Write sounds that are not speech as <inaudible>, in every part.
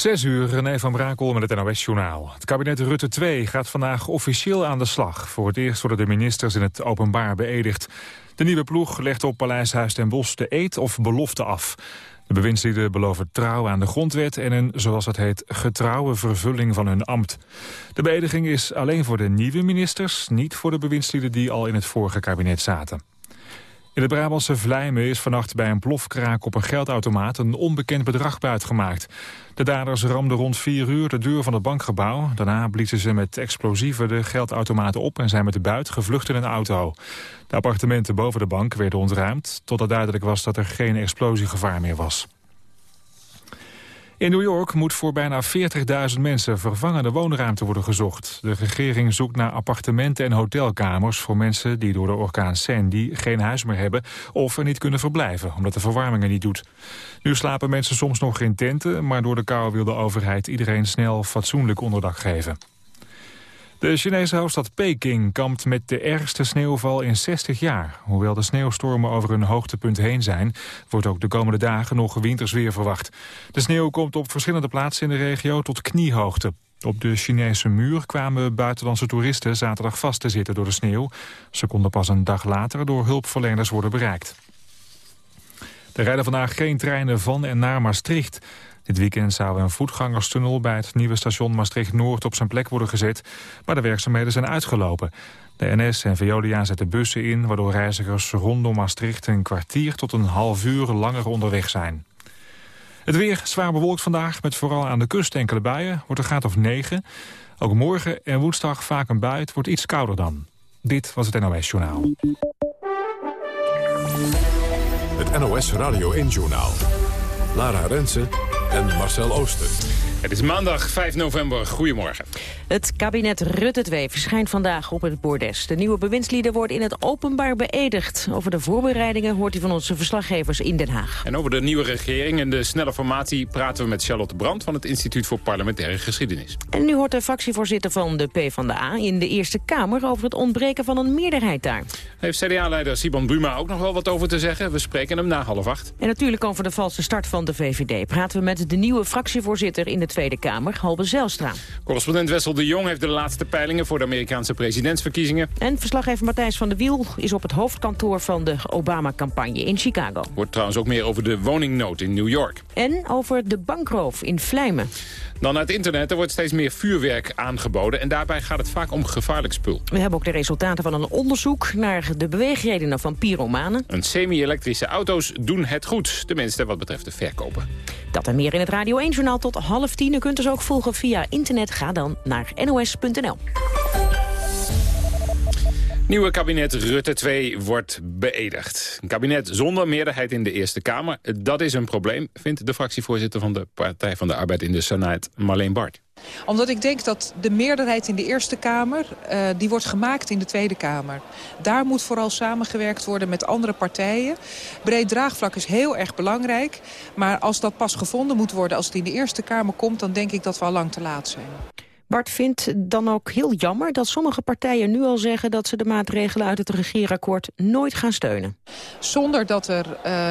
Zes uur, René van Brakel met het NOS-journaal. Het kabinet Rutte 2 gaat vandaag officieel aan de slag. Voor het eerst worden de ministers in het openbaar beëdigd. De nieuwe ploeg legt op Paleishuis ten Bosch de eet of belofte af. De bewindslieden beloven trouw aan de grondwet... en een, zoals het heet, getrouwe vervulling van hun ambt. De beëdiging is alleen voor de nieuwe ministers... niet voor de bewindslieden die al in het vorige kabinet zaten. In de Brabantse Vlijmen is vannacht bij een plofkraak op een geldautomaat een onbekend bedrag buitgemaakt. De daders ramden rond vier uur de deur van het bankgebouw. Daarna bliezen ze met explosieven de geldautomaten op en zijn met de buit gevlucht in een auto. De appartementen boven de bank werden ontruimd, totdat duidelijk was dat er geen explosiegevaar meer was. In New York moet voor bijna 40.000 mensen vervangende woonruimte worden gezocht. De regering zoekt naar appartementen en hotelkamers voor mensen die door de orkaan Sandy geen huis meer hebben of er niet kunnen verblijven omdat de verwarming er niet doet. Nu slapen mensen soms nog in tenten, maar door de kou wil de overheid iedereen snel fatsoenlijk onderdak geven. De Chinese hoofdstad Peking kampt met de ergste sneeuwval in 60 jaar. Hoewel de sneeuwstormen over hun hoogtepunt heen zijn... wordt ook de komende dagen nog wintersweer verwacht. De sneeuw komt op verschillende plaatsen in de regio tot kniehoogte. Op de Chinese muur kwamen buitenlandse toeristen zaterdag vast te zitten door de sneeuw. Ze konden pas een dag later door hulpverleners worden bereikt. Er rijden vandaag geen treinen van en naar Maastricht. Dit weekend zou een voetgangerstunnel bij het nieuwe station Maastricht-Noord op zijn plek worden gezet, maar de werkzaamheden zijn uitgelopen. De NS en Veolia zetten bussen in, waardoor reizigers rondom Maastricht een kwartier tot een half uur langer onderweg zijn. Het weer zwaar bewolkt vandaag, met vooral aan de kust enkele buien, wordt een graad of 9. Ook morgen en woensdag vaak een bui, wordt iets kouder dan. Dit was het NOS Journaal. Het NOS Radio 1 Journaal. Lara Rensen en Marcel Ooster. Het is maandag 5 november. Goedemorgen. Het kabinet Rutte 2 verschijnt vandaag op het bordes. De nieuwe bewindslieden worden in het openbaar beëdigd. Over de voorbereidingen hoort u van onze verslaggevers in Den Haag. En over de nieuwe regering en de snelle formatie... praten we met Charlotte Brandt van het Instituut voor Parlementaire Geschiedenis. En nu hoort de fractievoorzitter van de PvdA in de Eerste Kamer... over het ontbreken van een meerderheid daar. Heeft CDA-leider Siban Buma ook nog wel wat over te zeggen? We spreken hem na half acht. En natuurlijk over de valse start van de VVD... praten we met de nieuwe fractievoorzitter in de Tweede Kamer, Halbe Zelstra. Correspondent Wessel de Jong heeft de laatste peilingen voor de Amerikaanse presidentsverkiezingen. En verslaggever Matthijs van der Wiel is op het hoofdkantoor van de Obama-campagne in Chicago. Wordt trouwens ook meer over de woningnood in New York. En over de bankroof in Vlijmen. Dan uit internet, er wordt steeds meer vuurwerk aangeboden... en daarbij gaat het vaak om gevaarlijk spul. We hebben ook de resultaten van een onderzoek naar de beweegredenen van pyromanen. Een semi-elektrische auto's doen het goed, tenminste wat betreft de verkopen. Dat en meer in het Radio 1-journaal tot half tien. U kunt ons ook volgen via internet. Ga dan naar nos.nl. Nieuwe kabinet Rutte 2 wordt beëdigd. Een kabinet zonder meerderheid in de Eerste Kamer. Dat is een probleem, vindt de fractievoorzitter van de Partij van de Arbeid in de Senaat, Marleen Bart omdat ik denk dat de meerderheid in de Eerste Kamer... Uh, die wordt gemaakt in de Tweede Kamer. Daar moet vooral samengewerkt worden met andere partijen. Breed draagvlak is heel erg belangrijk. Maar als dat pas gevonden moet worden als het in de Eerste Kamer komt... dan denk ik dat we al lang te laat zijn. Bart vindt dan ook heel jammer dat sommige partijen nu al zeggen... dat ze de maatregelen uit het regeerakkoord nooit gaan steunen. Zonder dat er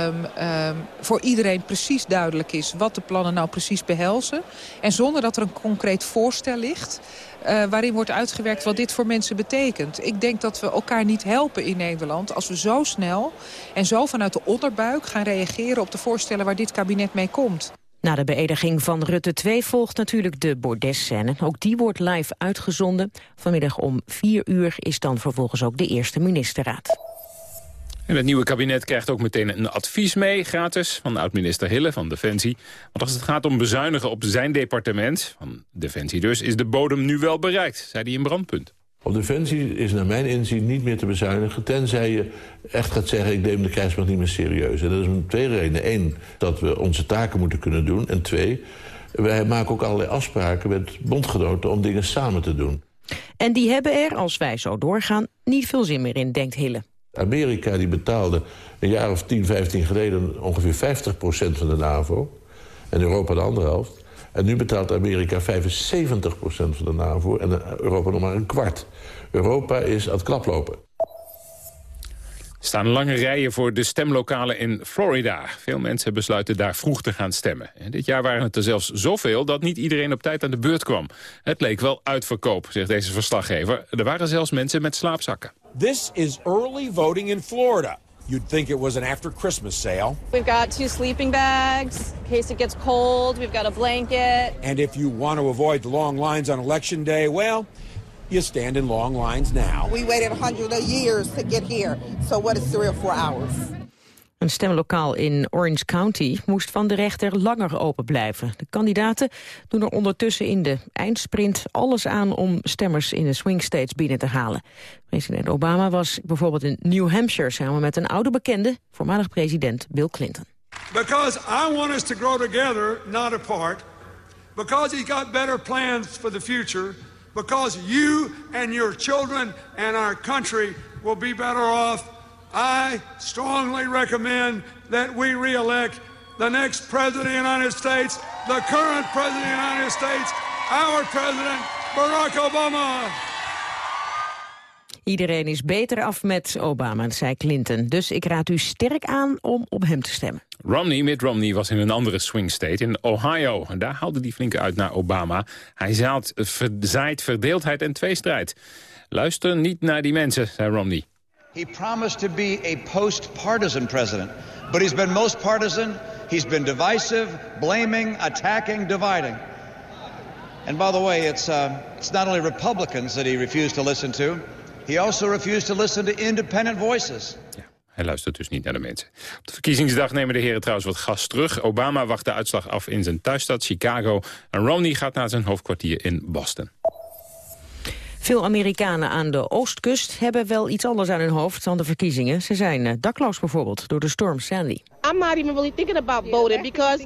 um, um, voor iedereen precies duidelijk is... wat de plannen nou precies behelzen. En zonder dat er een concreet voorstel ligt... Uh, waarin wordt uitgewerkt wat dit voor mensen betekent. Ik denk dat we elkaar niet helpen in Nederland... als we zo snel en zo vanuit de onderbuik gaan reageren... op de voorstellen waar dit kabinet mee komt. Na de beëdiging van Rutte 2 volgt natuurlijk de bordesscène. Ook die wordt live uitgezonden. Vanmiddag om 4 uur is dan vervolgens ook de eerste ministerraad. En het nieuwe kabinet krijgt ook meteen een advies mee, gratis, van oud-minister Hille van Defensie. Want als het gaat om bezuinigen op zijn departement, van Defensie dus, is de bodem nu wel bereikt, zei hij in Brandpunt. Op defensie is naar mijn inzien niet meer te bezuinigen... tenzij je echt gaat zeggen, ik neem de krijgsmacht niet meer serieus. En dat is om twee redenen. Eén, dat we onze taken moeten kunnen doen. En twee, wij maken ook allerlei afspraken met bondgenoten... om dingen samen te doen. En die hebben er, als wij zo doorgaan, niet veel zin meer in, denkt Hille. Amerika die betaalde een jaar of 10, 15 geleden ongeveer 50% van de NAVO. En Europa de andere helft. En nu betaalt Amerika 75% van de NAVO en Europa nog maar een kwart. Europa is aan het klaplopen. staan lange rijen voor de stemlokalen in Florida. Veel mensen besluiten daar vroeg te gaan stemmen. En dit jaar waren het er zelfs zoveel dat niet iedereen op tijd aan de beurt kwam. Het leek wel uitverkoop, zegt deze verslaggever. Er waren zelfs mensen met slaapzakken. This is early voting in Florida. You'd think it was an after Christmas sale. We've got two sleeping bags in case it gets cold. We've got a blanket. And if you want to avoid the long lines on election day, well, you stand in long lines now. We waited hundreds of years to get here. So what is three or four hours? Een stemlokaal in Orange County moest van de rechter langer open blijven. De kandidaten doen er ondertussen in de eindsprint alles aan om stemmers in de swing states binnen te halen. President Obama was bijvoorbeeld in New Hampshire samen met een oude bekende, voormalig president Bill Clinton. Because I want us to grow together, not apart. Because he's got better plans for the future. Because you and your children and our country will be better off. I strongly recommend that we re-elect the next president of the United States, the current president of the United States, our president, Barack Obama. Iedereen is beter af met Obama, zei Clinton. Dus ik raad u sterk aan om op hem te stemmen. Romney, Mitt Romney, was in een andere swing state, in Ohio. En daar haalde hij flink uit naar Obama. Hij zaait, zaait verdeeldheid en tweestrijd. Luister niet naar die mensen, zei Romney. He promised to be a post-partisan president. But he's been most partisan. He's been divisive, blaming, attacking, dividing. And by the way, it's, uh, it's not only Republicans that he refused to listen to. He also refused to listen to independent voices. Ja. Hij luistert dus niet naar de mensen. Op de verkiezingsdag nemen de heren trouwens wat gas terug. Obama wacht de uitslag af in zijn thuisstad Chicago. En Romney gaat naar zijn hoofdkwartier in Boston. Veel Amerikanen aan de oostkust hebben wel iets anders aan hun hoofd dan de verkiezingen. Ze zijn uh, dakloos bijvoorbeeld door de storm Sandy. I'm not even really thinking about voting because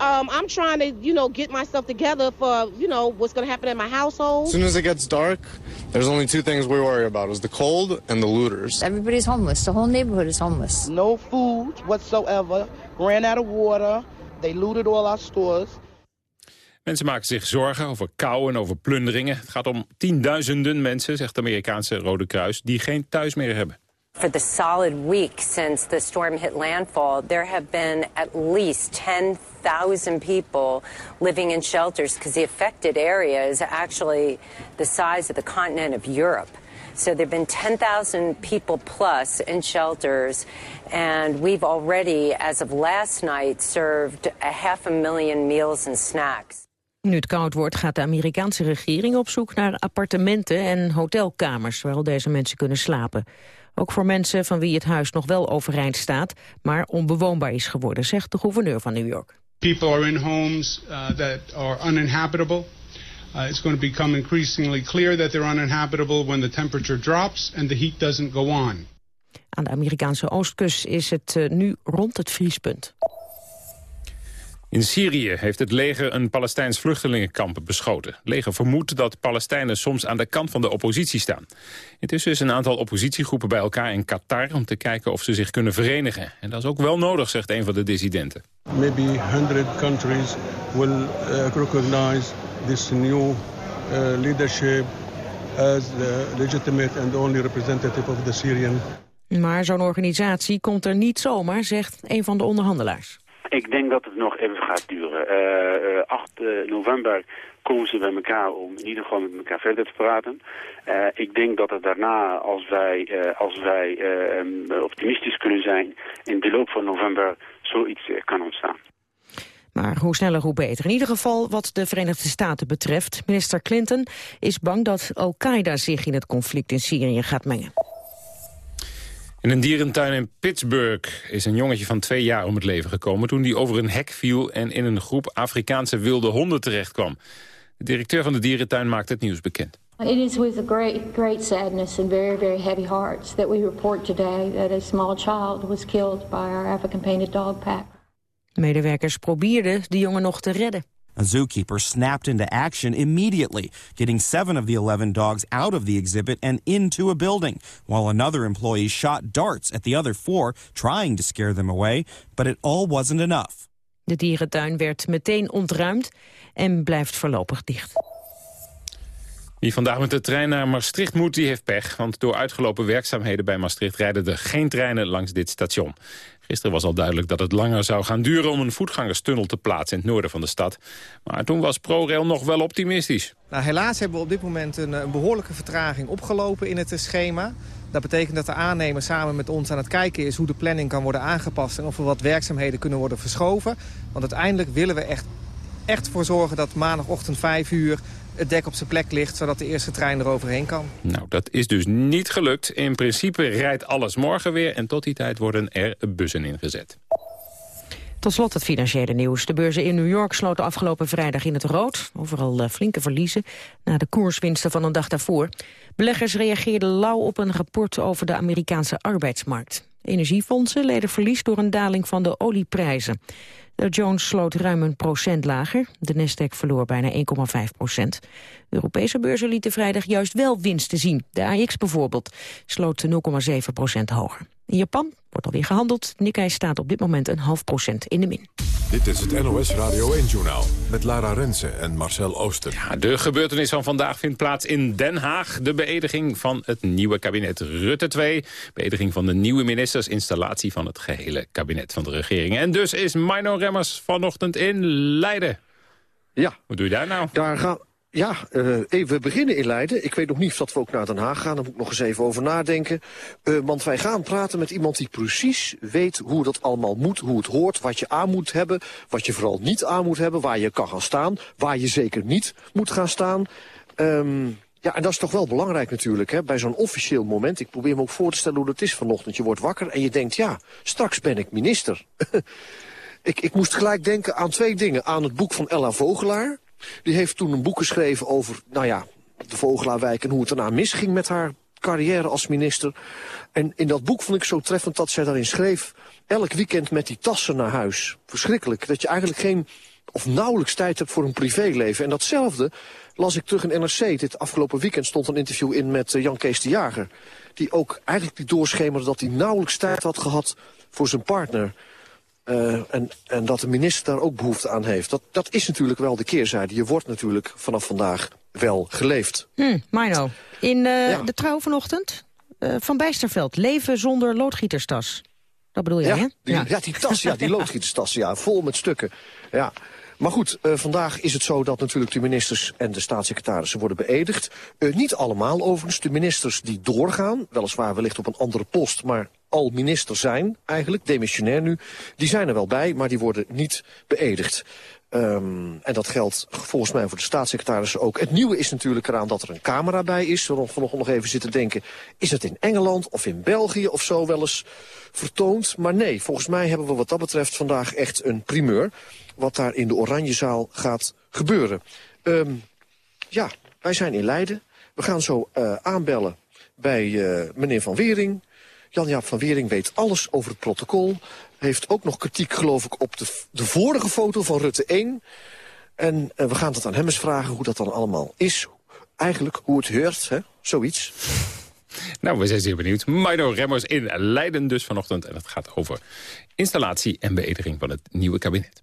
um, I'm trying to, you know, get myself together for, you know, what's going to happen in my household. As soon as it gets dark, there's only two things we worry about: is the cold and the looters. Everybody's homeless. The whole neighborhood is homeless. No food whatsoever. Ran out of water. They looted all our stores. Mensen maken zich zorgen over kou en over plunderingen. Het gaat om tienduizenden mensen, zegt het Amerikaanse Rode Kruis, die geen thuis meer hebben. For the solid week since the storm hit landfall, there have been at least 10,000 people living in shelters because the affected area is actually the size of the continent of Europe. So there have been 10,000 people plus in shelters, and we've already, as of last night, served a half a million meals and snacks. Nu het koud wordt gaat de Amerikaanse regering op zoek naar appartementen en hotelkamers waar al deze mensen kunnen slapen. Ook voor mensen van wie het huis nog wel overeind staat, maar onbewoonbaar is geworden, zegt de gouverneur van New York. People are in homes uh, that are uninhabitable. Uh, it's going to become increasingly clear that they're uninhabitable when the temperature drops and the heat doesn't go on. Aan de Amerikaanse oostkust is het uh, nu rond het vriespunt. In Syrië heeft het leger een Palestijns vluchtelingenkamp beschoten. Het leger vermoedt dat Palestijnen soms aan de kant van de oppositie staan. Intussen is een aantal oppositiegroepen bij elkaar in Qatar... om te kijken of ze zich kunnen verenigen. En dat is ook wel nodig, zegt een van de dissidenten. Maybe 100 countries will uh, recognize this new uh, leadership... as the legitimate and only representative of the Syrian. Maar zo'n organisatie komt er niet zomaar, zegt een van de onderhandelaars. Ik denk dat het nog even gaat duren. Uh, uh, 8 november komen ze bij elkaar om in ieder geval met elkaar verder te praten. Ik denk dat het daarna, als wij, als wij optimistisch kunnen zijn... in de loop van november zoiets kan ontstaan. Maar hoe sneller, hoe beter. In ieder geval wat de Verenigde Staten betreft. Minister Clinton is bang dat Al-Qaeda zich in het conflict in Syrië gaat mengen. In een dierentuin in Pittsburgh is een jongetje van twee jaar om het leven gekomen... toen hij over een hek viel en in een groep Afrikaanse wilde honden terechtkwam. De directeur van de dierentuin maakt het nieuws bekend. It is with a great, great sadness and very, very heavy hearts that we report today that a small child was killed by our African painted dog pack. Medewerkers probeerden de jongen nog te redden. A zookeeper snapped into action immediately, getting seven of the 11 dogs out of the exhibit and into a building, while another employee shot darts at the other four, trying to scare them away, but it all wasn't enough. De dierentuin werd meteen ontruimd en blijft voorlopig dicht. Wie vandaag met de trein naar Maastricht moet, die heeft pech. Want door uitgelopen werkzaamheden bij Maastricht rijden er geen treinen langs dit station. Gisteren was al duidelijk dat het langer zou gaan duren om een voetgangerstunnel te plaatsen in het noorden van de stad. Maar toen was ProRail nog wel optimistisch. Nou, helaas hebben we op dit moment een, een behoorlijke vertraging opgelopen in het eh, schema. Dat betekent dat de aannemer samen met ons aan het kijken is hoe de planning kan worden aangepast... en of er wat werkzaamheden kunnen worden verschoven. Want uiteindelijk willen we echt, echt voor zorgen dat maandagochtend 5 uur het dek op zijn plek ligt... zodat de eerste trein er overheen kan. Nou, dat is dus niet gelukt. In principe rijdt alles morgen weer en tot die tijd worden er bussen ingezet. Tot slot het financiële nieuws. De beurzen in New York sloten afgelopen vrijdag in het rood. Overal uh, flinke verliezen na de koerswinsten van een dag daarvoor. Beleggers reageerden lauw op een rapport over de Amerikaanse arbeidsmarkt. Energiefondsen leden verlies door een daling van de olieprijzen. De Jones sloot ruim een procent lager. De Nasdaq verloor bijna 1,5 procent. Europese beurzen lieten vrijdag juist wel winsten zien. De AX bijvoorbeeld sloot 0,7 procent hoger. In Japan wordt alweer gehandeld. Nikkei staat op dit moment een half procent in de min. Dit is het NOS Radio 1-journaal met Lara Rensen en Marcel Ooster. Ja, de gebeurtenis van vandaag vindt plaats in Den Haag. De beëdiging van het nieuwe kabinet Rutte 2. Beëdiging van de nieuwe ministers. Installatie van het gehele kabinet van de regering. En dus is Mino Remmers vanochtend in Leiden. Ja. Wat doe je daar nou? Daar gaan, ja, uh, even, we beginnen in Leiden. Ik weet nog niet of dat we ook naar Den Haag gaan. Daar moet ik nog eens even over nadenken. Uh, want wij gaan praten met iemand die precies weet hoe dat allemaal moet. Hoe het hoort, wat je aan moet hebben. Wat je vooral niet aan moet hebben. Waar je kan gaan staan. Waar je zeker niet moet gaan staan. Um, ja, en dat is toch wel belangrijk natuurlijk, hè, bij zo'n officieel moment. Ik probeer me ook voor te stellen hoe dat is vanochtend. Je wordt wakker en je denkt, ja, straks ben ik minister. <laughs> ik, ik moest gelijk denken aan twee dingen. Aan het boek van Ella Vogelaar. Die heeft toen een boek geschreven over, nou ja, de Vogelaarwijk... en hoe het daarna misging met haar carrière als minister. En in dat boek vond ik zo treffend dat zij daarin schreef... elk weekend met die tassen naar huis. Verschrikkelijk, dat je eigenlijk geen of nauwelijks tijd hebt voor een privéleven. En datzelfde las ik terug in NRC. Dit afgelopen weekend stond een interview in met uh, Jan Kees de Jager. Die ook eigenlijk die doorschemerde dat hij nauwelijks tijd had gehad voor zijn partner. Uh, en, en dat de minister daar ook behoefte aan heeft. Dat, dat is natuurlijk wel de keerzijde. Je wordt natuurlijk vanaf vandaag wel geleefd. Hm, Mino, in uh, ja. de trouw vanochtend uh, van Bijsterveld. Leven zonder loodgieterstas. Dat bedoel jij, ja, hè? Die, ja. ja, die tas, ja, die <laughs> loodgieterstas, ja, vol met stukken. Ja. Maar goed, uh, vandaag is het zo dat natuurlijk de ministers en de staatssecretarissen worden beëdigd. Uh, niet allemaal overigens. De ministers die doorgaan, weliswaar wellicht op een andere post... maar al minister zijn, eigenlijk, demissionair nu... die zijn er wel bij, maar die worden niet beëdigd. Um, en dat geldt volgens mij voor de staatssecretarissen ook. Het nieuwe is natuurlijk eraan dat er een camera bij is. We vanochtend nog even zitten denken, is het in Engeland of in België of zo wel eens vertoond? Maar nee, volgens mij hebben we wat dat betreft vandaag echt een primeur wat daar in de Oranjezaal gaat gebeuren. Um, ja, wij zijn in Leiden. We gaan zo uh, aanbellen bij uh, meneer Van Wering. Jan-Jaap van Wering weet alles over het protocol. Heeft ook nog kritiek, geloof ik, op de, de vorige foto van Rutte 1. En uh, we gaan het aan hem eens vragen hoe dat dan allemaal is. Eigenlijk hoe het heurt, hè? zoiets. <laughs> Nou, we zijn zeer benieuwd. Mino Remmers in Leiden dus vanochtend. En het gaat over installatie en beëdiging van het nieuwe kabinet.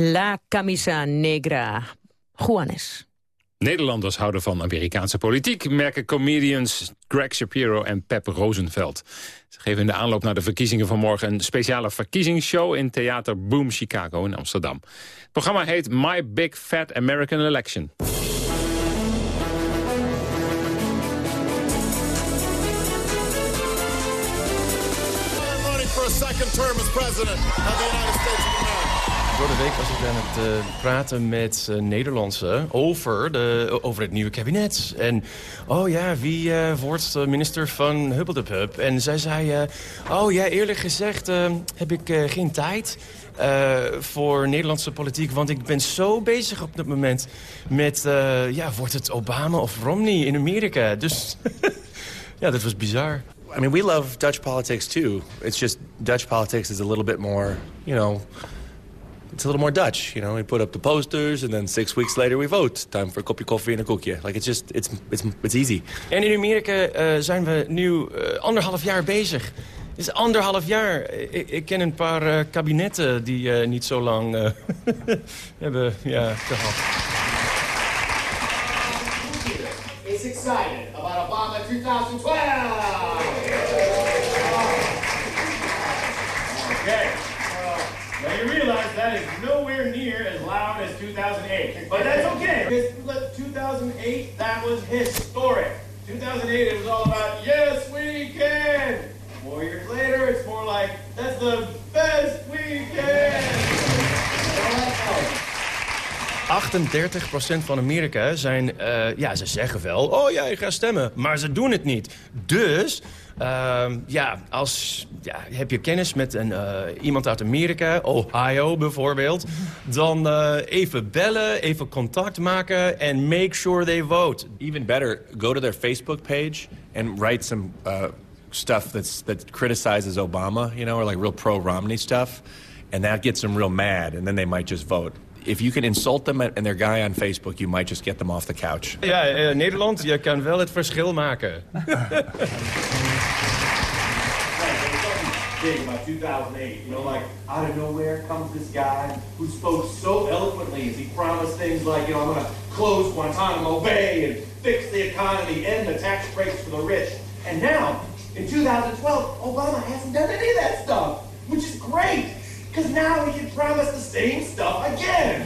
La Camisa Negra. Juanes. Nederlanders houden van Amerikaanse politiek, merken comedians Greg Shapiro en Pep Rosenveld. Ze geven in de aanloop naar de verkiezingen van morgen een speciale verkiezingsshow in Theater Boom Chicago in Amsterdam. Het programma heet My Big Fat American Election. I'm running for a second term as president of the United States of America. Door de week was ik aan het eh, praten met uh, Nederlandse over, de, over het nieuwe kabinet. En, oh ja, wie uh, wordt minister van Hubbeldepup? En zij zei, oh ja, eerlijk gezegd heb ik geen tijd voor Nederlandse politiek. Want ik ben zo bezig op dit moment met, ja, wordt het Obama of Romney in Amerika? Dus <laughs> ja, dat was bizar. I mean, we love Dutch politics too. It's just Dutch politics is a little bit more, you know, it's a little more Dutch. You know, we put up the posters and then six weeks later we vote. Time for a kopje koffie en een koekje. Like it's just, it's, it's, it's easy. En in Amerika uh, zijn we nu uh, anderhalf jaar bezig. Het is anderhalf jaar. Ik, ik ken een paar uh, kabinetten die niet zo lang <laughs> hebben ja, gehad. Is excited about Obama 2012. That is nowhere near as loud as 2008. But that's okay. 2008, that was historic. 2008, it was all about, yes, we can. Four years later, it's more like, that's the best we can. 38% van Amerika zijn, uh, ja, ze zeggen wel, oh ja, ik ga stemmen, maar ze doen het niet. Dus, uh, ja, als, ja, heb je kennis met een, uh, iemand uit Amerika, Ohio bijvoorbeeld, dan uh, even bellen, even contact maken en make sure they vote. Even better, go to their Facebook page and write some stuff that's, that criticizes Obama, you know, or like real pro-Romney stuff. And that gets them real mad, and then they might just vote. If you can insult them and their guy on Facebook, you might just get them off the couch. Ja, uh, Nederland, je kan wel het verschil maken. Big about 2008, you know, like out of nowhere comes this guy who spoke so eloquently as he promised things like, you know, I'm going to close Guantanamo Bay and fix the economy, end the tax breaks for the rich. And now, in 2012, Obama hasn't done any of that stuff, which is great. Because now we can promise the same stuff again.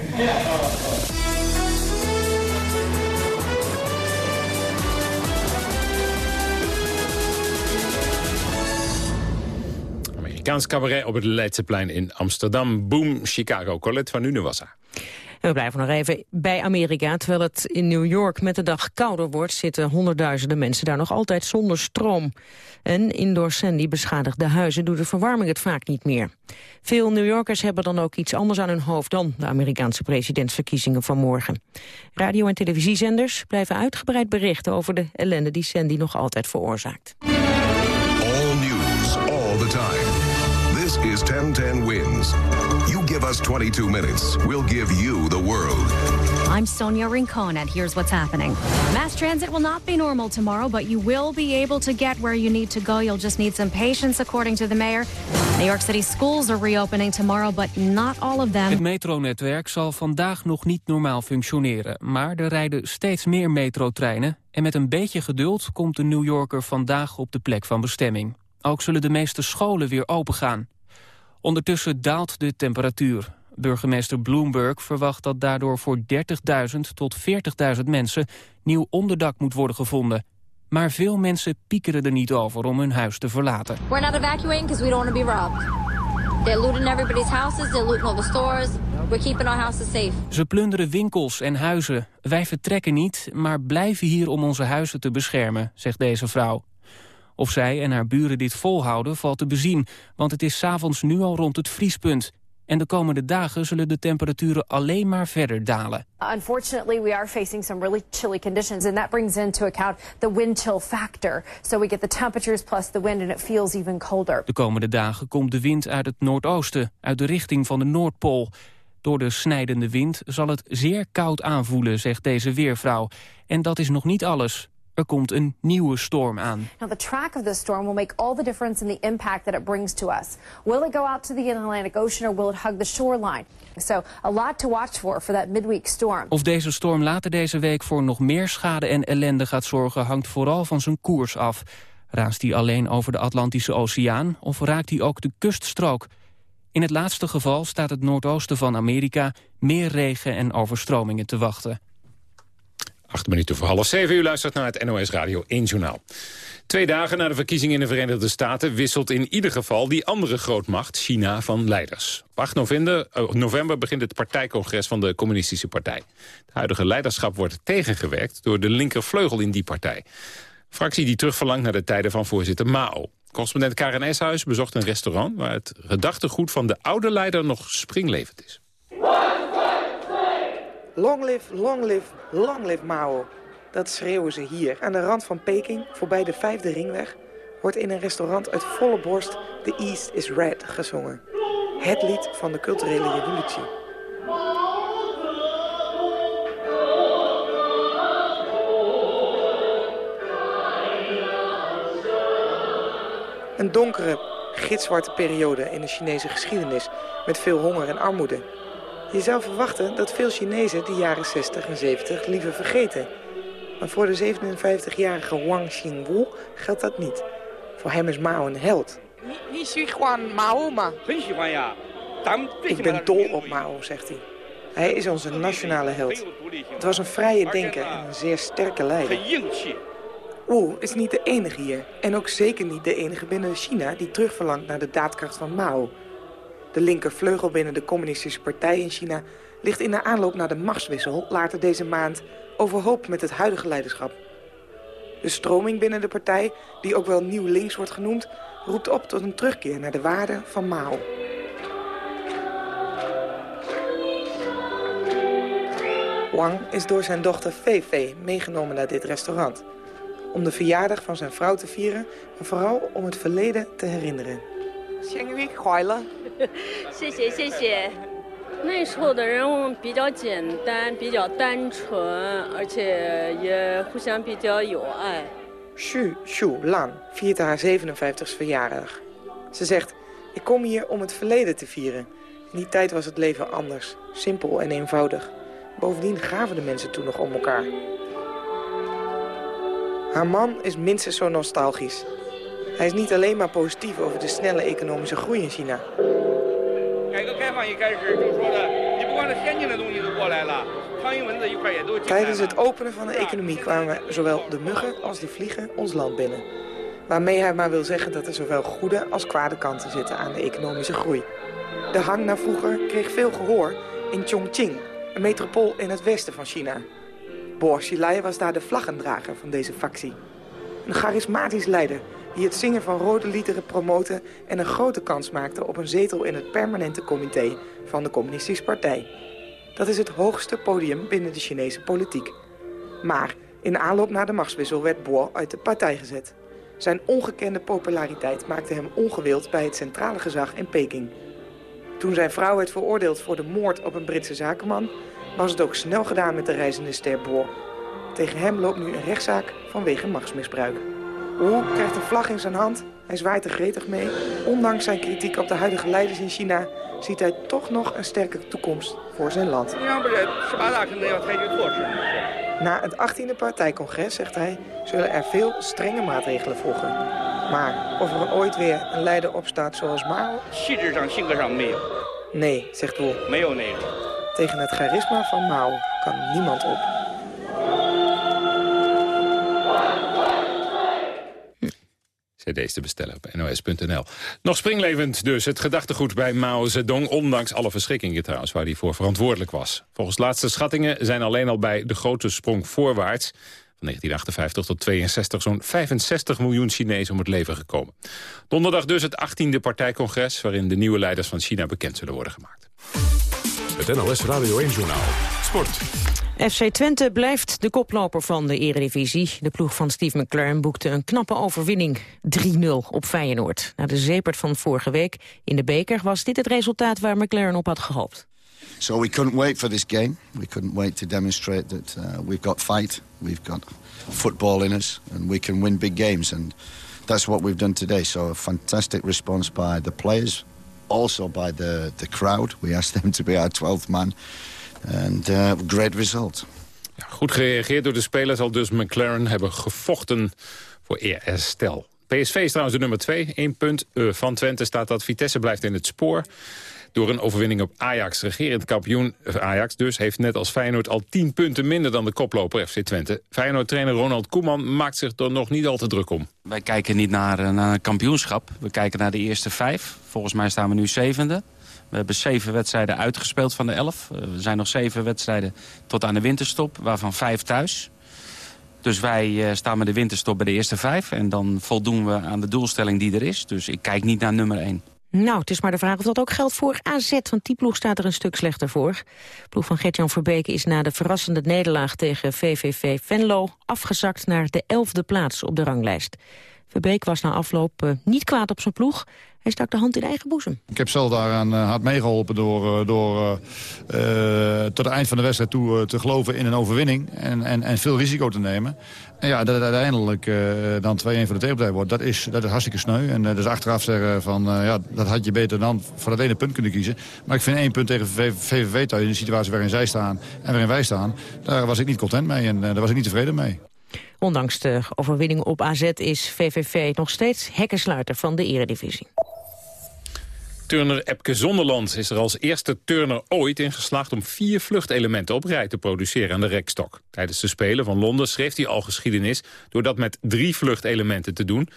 Amerikaans cabaret op het Leidseplein in Amsterdam. Boom, Chicago. Colette van Unewassa. We blijven nog even bij Amerika. Terwijl het in New York met de dag kouder wordt... zitten honderdduizenden mensen daar nog altijd zonder stroom. En indoor Sandy beschadigde huizen doet de verwarming het vaak niet meer. Veel New Yorkers hebben dan ook iets anders aan hun hoofd... dan de Amerikaanse presidentsverkiezingen van morgen. Radio- en televisiezenders blijven uitgebreid berichten... over de ellende die Sandy nog altijd veroorzaakt. All news, all the time. This is 1010 Wins. Give us 22 minutes, we'll give you the world. I'm Sonia Rincon, and here's what's happening. Mass transit will not be normal tomorrow, but you will be able to get where you need to go. You'll just need some patience, according to the mayor. New York City schools are reopening tomorrow, but not all of them. Het metronetwerk zal vandaag nog niet normaal functioneren. Maar er rijden steeds meer metrotreinen. En met een beetje geduld komt de New Yorker vandaag op de plek van bestemming. Ook zullen de meeste scholen weer opengaan. Ondertussen daalt de temperatuur. Burgemeester Bloomberg verwacht dat daardoor voor 30.000 tot 40.000 mensen nieuw onderdak moet worden gevonden. Maar veel mensen piekeren er niet over om hun huis te verlaten. We're not evacuating because we don't want to be robbed. They're looting everybody's houses, they're looting all the stores. We're keeping our houses safe. Ze plunderen winkels en huizen. Wij vertrekken niet, maar blijven hier om onze huizen te beschermen, zegt deze vrouw. Of zij en haar buren dit volhouden valt te bezien, want het is s'avonds nu al rond het vriespunt. En de komende dagen zullen de temperaturen alleen maar verder dalen. Unfortunately, we are facing some really chilly conditions, and that brings into account the wind chill factor. So we get the temperatures plus the wind, and it feels even colder. De komende dagen komt de wind uit het noordoosten, uit de richting van de Noordpool. Door de snijdende wind zal het zeer koud aanvoelen, zegt deze weervrouw. En dat is nog niet alles. Er komt een nieuwe storm aan. Now, the track of this storm will make all the difference in the impact that it brings to us. Will it go out to the Atlantic Ocean or will it hug the shoreline? So, a lot to watch for for that midweek storm. Of deze storm later deze week voor nog meer schade en ellende gaat zorgen... hangt vooral van zijn koers af. Raast hij alleen over de Atlantische Oceaan of raakt hij ook de kuststrook? In het laatste geval staat het noordoosten van Amerika... meer regen en overstromingen te wachten. Acht minuten voor half zeven. U luistert naar het NOS Radio 1 Journaal. Twee dagen na de verkiezingen in de Verenigde Staten... wisselt in ieder geval die andere grootmacht, China, van leiders. Op 8 november, uh, november begint het partijcongres van de Communistische Partij. Het huidige leiderschap wordt tegengewerkt door de linkervleugel in die partij. Fractie die terugverlangt naar de tijden van voorzitter Mao. Correspondent Karen Eshuis bezocht een restaurant... waar het gedachtegoed van de oude leider nog springlevend is. Long live, long live, long live Mao. Dat schreeuwen ze hier. Aan de rand van Peking, voorbij de vijfde ringweg... wordt in een restaurant uit volle borst The East is Red gezongen. Het lied van de culturele revolutie. Een donkere, gitzwarte periode in de Chinese geschiedenis... met veel honger en armoede. Je zou verwachten dat veel Chinezen de jaren 60 en 70 liever vergeten. Maar voor de 57-jarige Wang Xingwu geldt dat niet. Voor hem is Mao een held. Ik ben dol op Mao, zegt hij. Hij is onze nationale held. Het was een vrije denker en een zeer sterke leider. Wu is niet de enige hier. En ook zeker niet de enige binnen China die terugverlangt naar de daadkracht van Mao. De linkervleugel binnen de communistische partij in China... ligt in de aanloop naar de machtswissel later deze maand... overhoop met het huidige leiderschap. De stroming binnen de partij, die ook wel nieuw links wordt genoemd... roept op tot een terugkeer naar de waarden van Mao. Wang is door zijn dochter Fei meegenomen naar dit restaurant. Om de verjaardag van zijn vrouw te vieren... en vooral om het verleden te herinneren. <laughs> 谢谢谢谢。那时候的人比较简单，比较单纯，而且也互相比较有爱。 Xu Shu Lan viert haar 57ste verjaardag. Ze zegt, ik kom hier om het verleden te vieren. In die tijd was het leven anders, simpel en eenvoudig. Bovendien gaven de mensen toen nog om elkaar. Haar man is minstens zo nostalgisch. Hij is niet alleen maar positief over de snelle economische groei in China. 改革开放一开始就说的，你不光是先进的东西都过来了，苍蝇蚊子一块也都进来 Tijdens het openen van de economie kwamen zowel de muggen als de vliegen ons land binnen. Waarmee hij maar wil zeggen dat er zowel goede als kwade kanten zitten aan de economische groei. De hang naar vroeger kreeg veel gehoor in Chongqing, een metropool in het westen van China. Bo Xilai was daar de vlaggendrager van deze factie. Een charismatisch leider die het zingen van rode liederen promoten... en een grote kans maakte op een zetel in het permanente comité van de Communistische Partij. Dat is het hoogste podium binnen de Chinese politiek. Maar in aanloop naar de machtswissel werd Bo uit de partij gezet. Zijn ongekende populariteit maakte hem ongewild bij het centrale gezag in Peking. Toen zijn vrouw werd veroordeeld voor de moord op een Britse zakenman... was het ook snel gedaan met de reizende ster Bo. Tegen hem loopt nu een rechtszaak vanwege machtsmisbruik. Wu krijgt een vlag in zijn hand. Hij zwaait er gretig mee. Ondanks zijn kritiek op de huidige leiders in China... ziet hij toch nog een sterke toekomst voor zijn land. Na het 18e partijcongres, zegt hij, zullen er veel strenge maatregelen volgen. Maar of er ooit weer een leider opstaat zoals Mao? Nee, zegt Wu. Tegen het charisma van Mao kan niemand op. cd's te bestellen op nos.nl. Nog springlevend dus, het gedachtegoed bij Mao Zedong... ondanks alle verschrikkingen trouwens, waar hij voor verantwoordelijk was. Volgens laatste schattingen zijn alleen al bij de grote sprong voorwaarts... van 1958 tot 62 zo'n 65 miljoen Chinezen om het leven gekomen. Donderdag dus het 18e partijcongres... waarin de nieuwe leiders van China bekend zullen worden gemaakt. Het NLS Radio 1-journaal. Sport. FC Twente blijft de koploper van de eredivisie. De ploeg van Steve McLaren boekte een knappe overwinning 3-0 op Feyenoord. Na de zepert van vorige week in de beker was dit het resultaat waar McLaren op had gehoopt. So we couldn't wait for this game. We couldn't wait to demonstrate that uh, we've got fight, we've got football in us and we can win big games and that's what we've done today. So a fantastic response by the players, also by the the crowd. We asked them to be our 12th man. And uh, great result. Ja, goed gereageerd door de spelers, al dus McLaren hebben gevochten voor eerherstel. PSV is trouwens de nummer 2. Eén punt uh, van Twente staat dat Vitesse blijft in het spoor. Door een overwinning op Ajax. Regerend kampioen Ajax dus heeft net als Feyenoord al 10 punten minder dan de koploper FC Twente. Feyenoord-trainer Ronald Koeman maakt zich er nog niet al te druk om. Wij kijken niet naar, naar een kampioenschap. We kijken naar de eerste vijf. Volgens mij staan we nu zevende. We hebben zeven wedstrijden uitgespeeld van de elf. Er zijn nog zeven wedstrijden tot aan de winterstop, waarvan vijf thuis. Dus wij staan met de winterstop bij de eerste vijf. En dan voldoen we aan de doelstelling die er is. Dus ik kijk niet naar nummer één. Nou, het is maar de vraag of dat ook geldt voor AZ, want die ploeg staat er een stuk slechter voor. De ploeg van Gertjan Verbeek is na de verrassende nederlaag tegen VVV Venlo afgezakt naar de elfde plaats op de ranglijst. Verbeek was na afloop uh, niet kwaad op zijn ploeg. Hij stak de hand in eigen boezem. Ik heb zelf daaraan uh, hard meegeholpen door, uh, door tot het eind van de wedstrijd toe te geloven in een overwinning. En, en, en veel risico te nemen. En ja, dat het uiteindelijk dan 2-1 voor de tegenpartij wordt, dat is, dat is hartstikke sneu. En is achteraf zeggen van, ja, dat had je beter dan voor dat ene punt kunnen kiezen. Maar ik vind één punt tegen VVV thuis, in de situatie waarin zij staan en waarin wij staan, daar was ik niet content mee en daar was ik niet tevreden mee. Ondanks de overwinning op AZ is VVV nog steeds hekkensluiter van de eredivisie. Turner Epke Zonderland is er als eerste turner ooit in geslaagd... om vier vluchtelementen op rij te produceren aan de rekstok. Tijdens de Spelen van Londen schreef hij al geschiedenis... door dat met drie vluchtelementen te doen.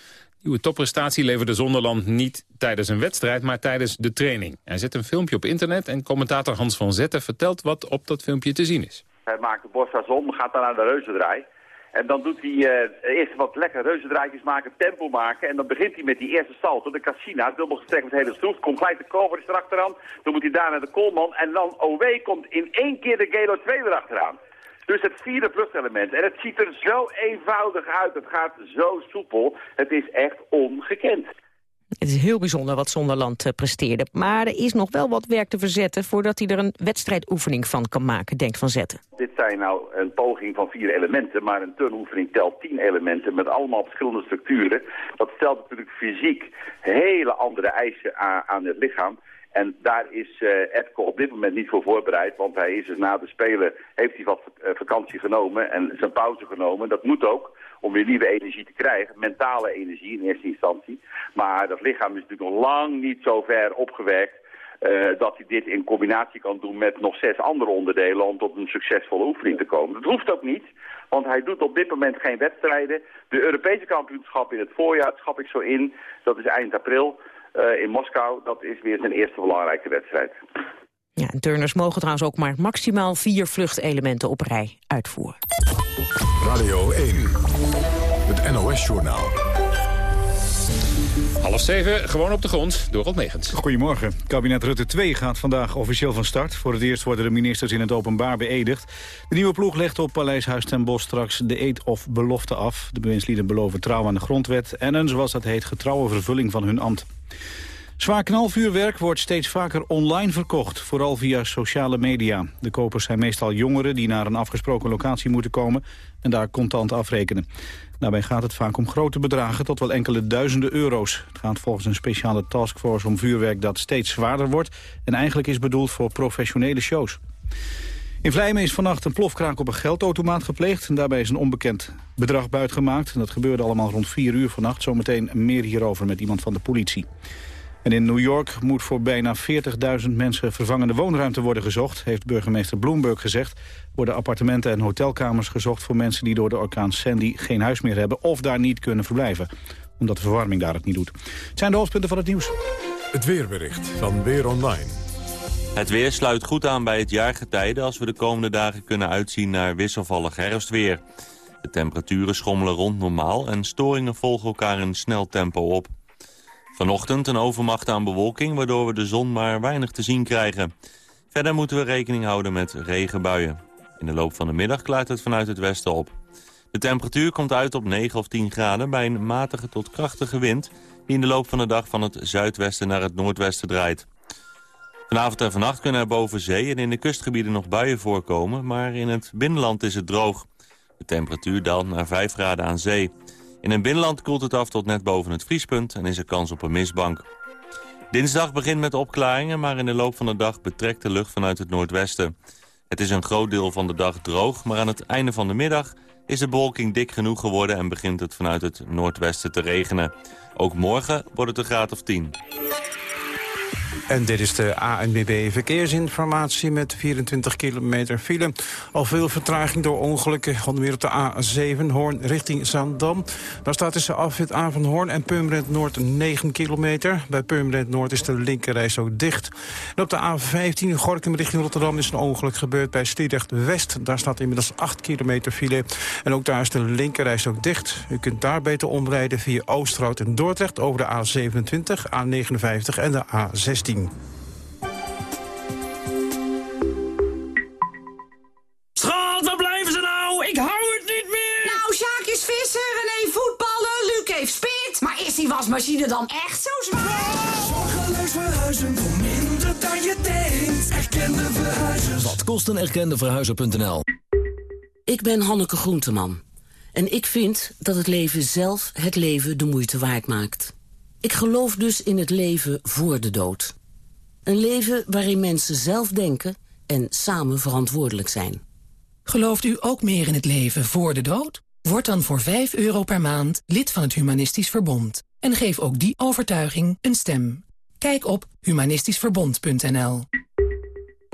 Nieuwe topprestatie leverde Zonderland niet tijdens een wedstrijd... maar tijdens de training. Hij zet een filmpje op internet en commentator Hans van Zetten... vertelt wat op dat filmpje te zien is. Hij maakt de Bossa Zon, gaat dan naar de reuzendraai... En dan doet hij uh, eerst wat lekker reuzendraadjes maken, tempo maken. En dan begint hij met die eerste salto, de Cassina, dubbel gestrekt met hele stroef. Komt gelijk de cover is erachteraan. Dan moet hij daar naar de Koolman. En dan OW komt in één keer de Gelo 2 erachteraan. Dus het vierde vluchtelement. En het ziet er zo eenvoudig uit. Het gaat zo soepel. Het is echt ongekend. Het is heel bijzonder wat Zonderland uh, presteerde. Maar er is nog wel wat werk te verzetten... voordat hij er een wedstrijdoefening van kan maken, denkt Van Zetten. Dit zijn nou een poging van vier elementen... maar een turnoefening telt tien elementen met allemaal verschillende structuren. Dat stelt natuurlijk fysiek hele andere eisen aan, het lichaam... En daar is uh, Epco op dit moment niet voor voorbereid. Want hij is dus na de Spelen, heeft hij wat vakantie genomen en zijn pauze genomen. Dat moet ook om weer nieuwe energie te krijgen. Mentale energie in eerste instantie. Maar dat lichaam is natuurlijk nog lang niet zo ver opgewerkt dat hij dit in combinatie kan doen met nog zes andere onderdelen om tot een succesvolle oefening te komen. Dat hoeft ook niet, want hij doet op dit moment geen wedstrijden. De Europese kampioenschap in het voorjaar schap ik zo in. Dat is eind april in Moskou. Dat is weer zijn eerste belangrijke wedstrijd. Ja, en turners mogen trouwens ook maar maximaal vier vluchtelementen op rij uitvoeren. Radio 1, het NOS-journaal. Half zeven, gewoon op de grond, door Megens. Goedemorgen. Kabinet Rutte 2 gaat vandaag officieel van start. Voor het eerst worden de ministers in het openbaar beëdigd. De nieuwe ploeg legt op Paleis Huis ten Bosch straks de eed of belofte af. De bewindslieden beloven trouw aan de grondwet... en een, zoals dat heet, getrouwe vervulling van hun ambt. Zwaar knalvuurwerk wordt steeds vaker online verkocht, vooral via sociale media. De kopers zijn meestal jongeren die naar een afgesproken locatie moeten komen en daar contant afrekenen. Daarbij gaat het vaak om grote bedragen tot wel enkele duizenden euro's. Het gaat volgens een speciale taskforce om vuurwerk dat steeds zwaarder wordt... en eigenlijk is bedoeld voor professionele shows. In Vlijmen is vannacht een plofkraak op een geldautomaat gepleegd... en daarbij is een onbekend bedrag buitgemaakt. Dat gebeurde allemaal rond 4 uur vannacht. Zometeen meer hierover met iemand van de politie. En in New York moet voor bijna 40.000 mensen vervangende woonruimte worden gezocht, heeft burgemeester Bloomberg gezegd. Worden appartementen en hotelkamers gezocht voor mensen die door de orkaan Sandy geen huis meer hebben of daar niet kunnen verblijven. Omdat de verwarming daar het niet doet. Het zijn de hoofdpunten van het nieuws. Het weerbericht van Weer Online. Het weer sluit goed aan bij het jaargetijde als we de komende dagen kunnen uitzien naar wisselvallig herfstweer. De temperaturen schommelen rond normaal en storingen volgen elkaar in snel tempo op. Vanochtend een overmacht aan bewolking, waardoor we de zon maar weinig te zien krijgen. Verder moeten we rekening houden met regenbuien. In de loop van de middag klaart het vanuit het westen op. De temperatuur komt uit op 9 of 10 graden bij een matige tot krachtige wind... die in de loop van de dag van het zuidwesten naar het noordwesten draait. Vanavond en vannacht kunnen er boven zee en in de kustgebieden nog buien voorkomen... maar in het binnenland is het droog. De temperatuur daalt naar 5 graden aan zee. In het binnenland koelt het af tot net boven het vriespunt en is er kans op een mistbank. Dinsdag begint met opklaringen, maar in de loop van de dag betrekt de lucht vanuit het noordwesten. Het is een groot deel van de dag droog, maar aan het einde van de middag is de bewolking dik genoeg geworden en begint het vanuit het noordwesten te regenen. Ook morgen wordt het een graad of 10. En dit is de ANBB Verkeersinformatie met 24 kilometer file. Al veel vertraging door ongelukken, onder meer op de A7 Hoorn richting Zaandam. Daar staat tussen afwit A van Hoorn en Purmerend Noord 9 kilometer. Bij Purmerend Noord is de linkerreis ook dicht. En op de A15 Gorkum richting Rotterdam is een ongeluk gebeurd bij Sliedrecht West. Daar staat inmiddels 8 kilometer file. En ook daar is de linkerreis ook dicht. U kunt daar beter omrijden via Oosterhout en Dordrecht over de A27, A59 en de A16. Schat, waar blijven ze nou? Ik hou het niet meer! Nou, Sjaak is visser, René voetballen, Luc heeft spit. Maar is die wasmachine dan echt zo zwaar? Zorgeloos verhuizen voor minder dan je denkt. Erkende verhuizers. Wat kost een erkende verhuizer.nl? Ik ben Hanneke Groenteman. En ik vind dat het leven zelf het leven de moeite waard maakt. Ik geloof dus in het leven voor de dood. Een leven waarin mensen zelf denken en samen verantwoordelijk zijn. Gelooft u ook meer in het leven voor de dood? Word dan voor 5 euro per maand lid van het Humanistisch Verbond. En geef ook die overtuiging een stem. Kijk op humanistischverbond.nl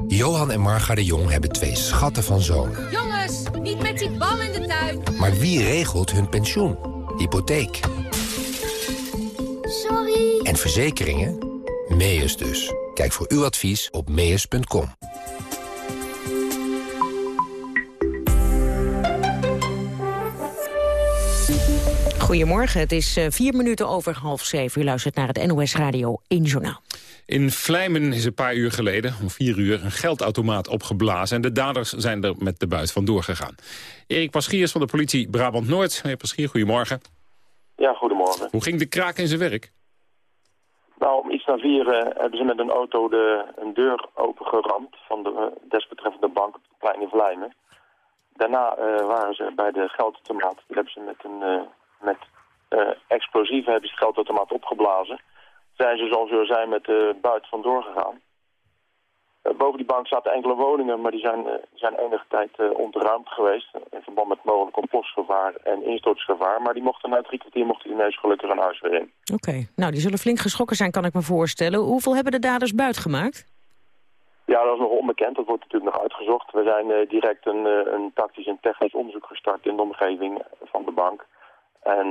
Johan en Marga de Jong hebben twee schatten van zonen. Jongens, niet met die bal in de tuin. Maar wie regelt hun pensioen? Hypotheek. Sorry. En verzekeringen? Meus dus. Kijk voor uw advies op meus.com. Goedemorgen, het is uh, vier minuten over half zeven. U luistert naar het NOS Radio 1 Journaal. In Vlijmen is een paar uur geleden, om vier uur, een geldautomaat opgeblazen. En de daders zijn er met de buit vandoor gegaan. Erik Paschiers van de politie Brabant-Noord. Meneer Paschier, goedemorgen. Ja, goedemorgen. Hoe ging de kraak in zijn werk? Nou, om iets na vier uh, hebben ze met een auto de, een deur opengeramd van de uh, desbetreffende bank op het plein in Vlijmen. Daarna uh, waren ze bij de geldautomaat. Daar hebben ze met een met explosieven hebben ze geldautomaat opgeblazen. Zijn ze zoals we zijn met de buit vandoor gegaan. Boven die bank zaten enkele woningen, maar die zijn, eh, zijn enige tijd uh, ontruimd geweest. In verband met mogelijk ontplofsgevaar en instortsgevaar. Maar die mochten na drie kwartier mochten die mensen gelukkig een huis weer in. Oké, nou die zullen flink geschrokken zijn, kan ik me voorstellen. Hoeveel hebben de daders buitgemaakt? Ja, dat is nog onbekend. Dat wordt natuurlijk nog uitgezocht. We zijn direct een, een tactisch en technisch onderzoek gestart in de omgeving van de bank. En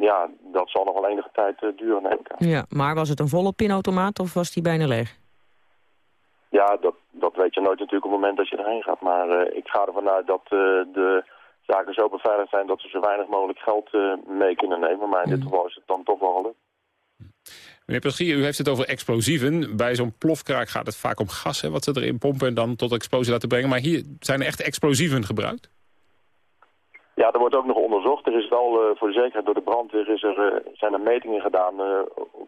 ja, dat zal nog wel enige tijd duren, neem ik aan. Ja, maar was het een volle pinautomaat of was die bijna leeg? Ja, dat, dat weet je nooit natuurlijk op het moment dat je erheen gaat. Maar uh, ik ga ervan uit dat uh, de zaken zo beveiligd zijn dat ze zo weinig mogelijk geld uh, mee kunnen nemen. Maar in dit geval is het dan toch wel gelukt. Meneer Peschier, u heeft het over explosieven. Bij zo'n plofkraak gaat het vaak om gas, hè, wat ze erin pompen en dan tot explosie laten brengen. Maar hier zijn er echt explosieven gebruikt? Ja, er wordt ook nog onderzocht. Er is wel voor de zekerheid door de brandweer is er, zijn er metingen gedaan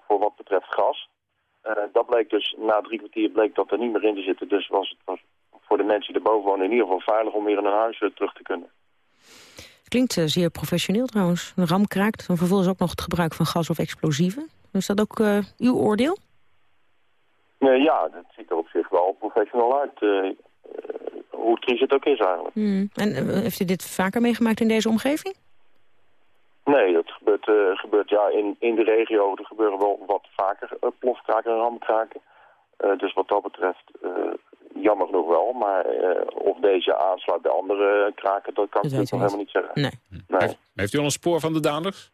voor wat betreft gas. Uh, dat bleek dus, na drie kwartier bleek dat er niet meer in te zitten. Dus was het was voor de mensen die erboven wonen in ieder geval veilig om weer in hun huis uh, terug te kunnen. Klinkt uh, zeer professioneel trouwens. Een ram kraakt, dan vervolgens ook nog het gebruik van gas of explosieven. Is dat ook uw oordeel? ja, dat ziet er op zich wel professioneel uit. hoe triest het ook is eigenlijk. Hmm. En heeft u dit vaker meegemaakt in deze omgeving? Nee, dat gebeurt, uh, gebeurt ja, in, in de regio. Er gebeuren wel wat vaker uh, plofkraken en ramkraken. Uh, dus wat dat betreft, jammer genoeg wel. Maar of deze aansluit bij andere kraken, dat kan ik nog helemaal niet zeggen. Nee. nee. Heeft, heeft, u al een spoor van de daders?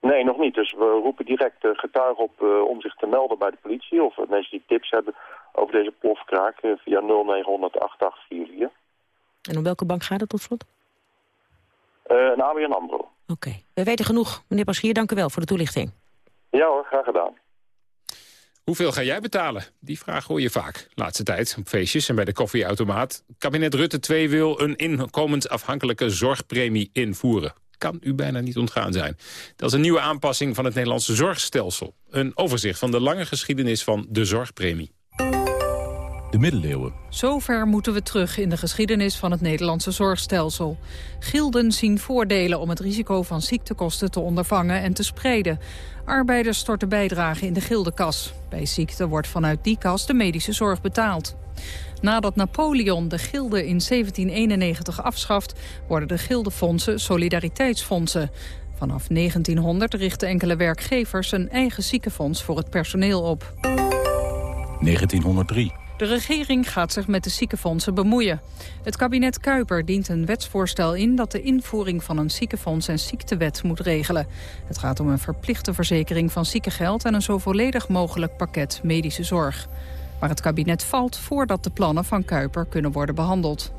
Nee, nog niet. Dus we roepen direct getuigen op om zich te melden bij de politie. Of mensen die tips hebben over deze plofkraak via 0900 8844. En om welke bank gaat het tot slot? een ABN AMRO. Oké, we weten genoeg. Meneer Paschier, dank u wel voor de toelichting. Ja hoor, graag gedaan. Hoeveel ga jij betalen? Die vraag hoor je vaak. Laatste tijd op feestjes en bij de koffieautomaat. Kabinet Rutte 2 wil een inkomensafhankelijke zorgpremie invoeren. Kan u bijna niet ontgaan zijn. Dat is een nieuwe aanpassing van het Nederlandse zorgstelsel. Een overzicht van de lange geschiedenis van de zorgpremie de middeleeuwen. Zover moeten we terug in de geschiedenis van het Nederlandse zorgstelsel. Gilden zien voordelen om het risico van ziektekosten te ondervangen en te spreiden. Arbeiders storten bijdragen in de gildenkas. Bij ziekte wordt vanuit die kas de medische zorg betaald. Nadat Napoleon de gilde in 1791 afschaft... worden de gildefondsen solidariteitsfondsen. Vanaf 1900 richten enkele werkgevers een eigen ziekenfonds voor het personeel op. 1903. De regering gaat zich met de ziekenfondsen bemoeien. Het kabinet Kuiper dient een wetsvoorstel in... dat de invoering van een ziekenfonds en ziektewet moet regelen. Het gaat om een verplichte verzekering van ziekengeld... en een zo volledig mogelijk pakket medische zorg. Maar het kabinet valt voordat de plannen van Kuiper kunnen worden behandeld.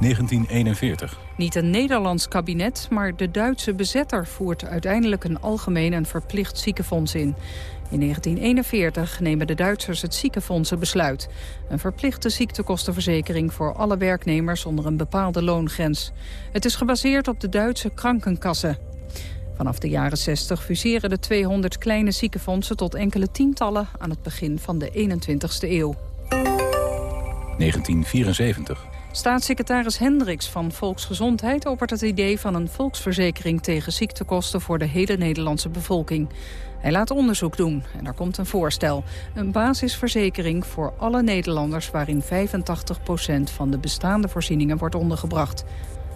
1941. Niet een Nederlands kabinet, maar de Duitse bezetter voert uiteindelijk een algemeen en verplicht ziekenfonds in. In 1941 nemen de Duitsers het ziekenfondsenbesluit. Een verplichte ziektekostenverzekering voor alle werknemers onder een bepaalde loongrens. Het is gebaseerd op de Duitse krankenkassen. Vanaf de jaren 60 fuseren de 200 kleine ziekenfondsen tot enkele tientallen aan het begin van de 21ste eeuw. 1974. Staatssecretaris Hendricks van Volksgezondheid oppert het idee van een volksverzekering tegen ziektekosten voor de hele Nederlandse bevolking. Hij laat onderzoek doen en er komt een voorstel. Een basisverzekering voor alle Nederlanders... waarin 85% van de bestaande voorzieningen wordt ondergebracht.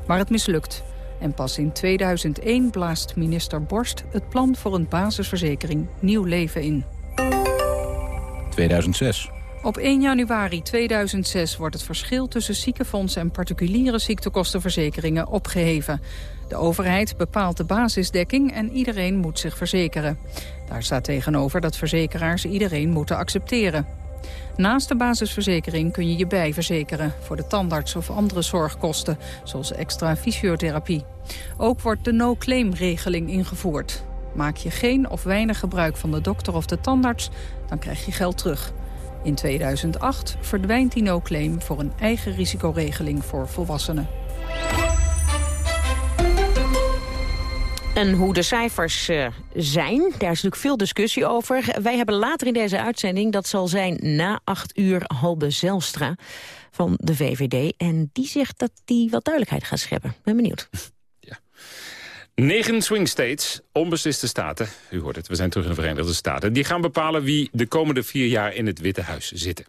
Maar het mislukt. En pas in 2001 blaast minister Borst het plan voor een basisverzekering nieuw leven in. 2006. Op 1 januari 2006 wordt het verschil tussen ziekenfondsen en particuliere ziektekostenverzekeringen opgeheven. De overheid bepaalt de basisdekking en iedereen moet zich verzekeren. Daar staat tegenover dat verzekeraars iedereen moeten accepteren. Naast de basisverzekering kun je je bijverzekeren... voor de tandarts of andere zorgkosten, zoals extra fysiotherapie. Ook wordt de no-claim-regeling ingevoerd. Maak je geen of weinig gebruik van de dokter of de tandarts... dan krijg je geld terug. In 2008 verdwijnt die no-claim voor een eigen risicoregeling voor volwassenen. En hoe de cijfers uh, zijn, daar is natuurlijk veel discussie over. Wij hebben later in deze uitzending, dat zal zijn na acht uur, Halbe Zelstra van de VVD. En die zegt dat die wat duidelijkheid gaat scheppen. Ben benieuwd. Negen swing states, onbesliste staten, u hoort het, we zijn terug in de Verenigde Staten... die gaan bepalen wie de komende vier jaar in het Witte Huis zitten.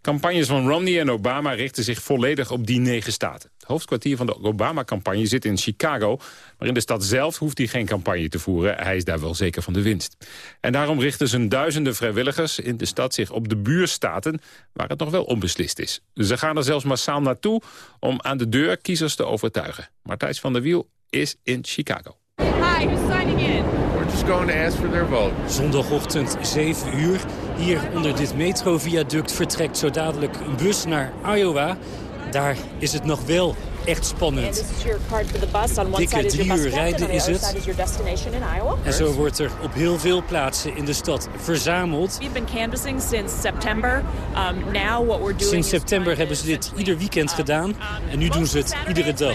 Campagnes van Romney en Obama richten zich volledig op die negen staten. Het hoofdkwartier van de Obama-campagne zit in Chicago... maar in de stad zelf hoeft hij geen campagne te voeren. Hij is daar wel zeker van de winst. En daarom richten zijn duizenden vrijwilligers in de stad zich op de buurstaten... waar het nog wel onbeslist is. Ze gaan er zelfs massaal naartoe om aan de deur kiezers te overtuigen. Martijs van der Wiel is in Chicago. Hi, who's signing in? We're just going to ask for their vote. Zondagochtend 7 uur. Hier onder dit metroviaduct vertrekt zo dadelijk een bus naar Iowa. Daar is het nog wel echt spannend. Dikke drie uur rijden is het. En zo wordt er op heel veel plaatsen in de stad verzameld. Sinds september hebben ze dit ieder weekend gedaan. En nu doen ze het iedere dag.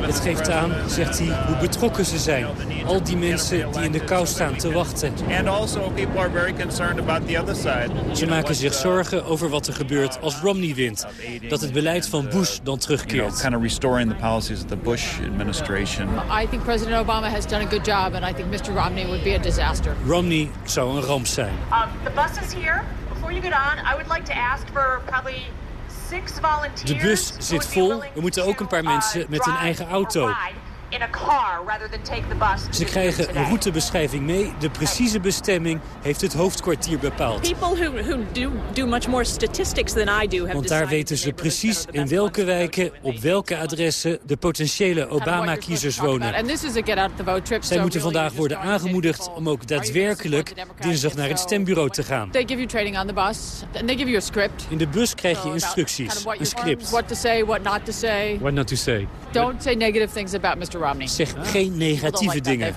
Het geeft aan, zegt hij, hoe betrokken ze zijn. Al die mensen die in de kou staan te wachten. Ze maken zich zorgen over wat er gebeurt als Romney wint. Dat het beleid van Bush dan terugkeert. kind of restoring the policies of the Bush administration. I think President Obama has done a good job, and I think Mr. Romney would be a disaster. Romney zou een ramp zijn. Um, the bus is here. Before you get on, I would like to ask for probably six volunteers. De bus zit vol. Er moeten ook een paar mensen met een eigen auto. In a car rather than take the bus. Ze krijgen een routebeschrijving mee. De precieze bestemming heeft het hoofdkwartier bepaald. People who, who do, do much more statistics than I do have Want daar weten ze precies in welke wijken, op welke adressen de potentiële Obama-kiezers wonen. And this is a get out the vote trip. Zij moeten vandaag worden aangemoedigd om ook daadwerkelijk dinsdag naar het stembureau te gaan. They give you training on the bus, and they give you a script. In de bus krijg je instructies, een script. What to say, what not to say. What not to say. Don't say negative things about Mr. Romney. Zeg geen negatieve dingen.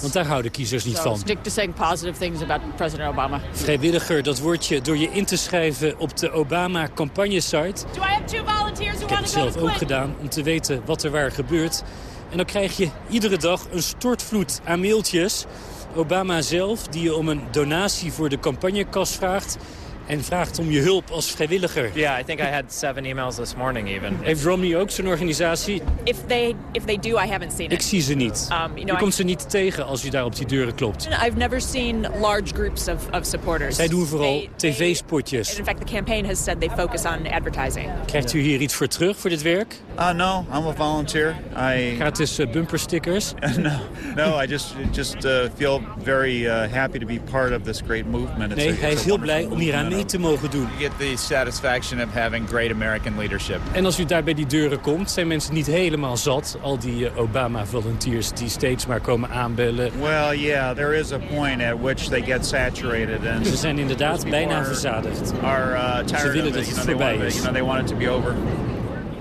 Want daar houden kiezers niet van. Stick to saying positive things about President Obama. Vrijwilliger, dat word je door je in te schrijven op de Obama campagnesite. Do I have two volunteers who Ik heb het zelf ook gedaan om te weten wat er waar gebeurt. En dan krijg je iedere dag een stortvloed aan mailtjes. Obama zelf, die je om een donatie voor de campagnekas vraagt... en vraagt om je hulp als vrijwilliger. Yeah, I think I had seven emails this morning even. Heeft Romney ook zo'n organisatie? If they, if they do, I haven't seen Ik it. zie ze niet. Um, you know, je I- komt ze niet tegen als je daar op die deuren klopt. I've never seen large groups of, of supporters. Zij doen vooral tv-spotjes. In fact, the campaign has said they focus on advertising. Krijgt u hier iets voor terug voor dit werk? Uh, no, I'm a volunteer. I Gratis uh, bumperstickers? <laughs> no, no. I just just uh, feel very uh, happy to be part of this great movement. It's Nee, a- hij is heel blij om hier aan movement. te mogen doen. You get the satisfaction of having great American leadership. En als u daar bij die deuren komt, zijn mensen niet helemaal zat. Al die uh, Obama-volunteers die steeds maar komen aanbellen. Well, yeah, there is a point at which they get saturated, and Ze zijn inderdaad bijna verzadigd. are uh, Ze willen dat het voorbij is. you know, they want it to be over.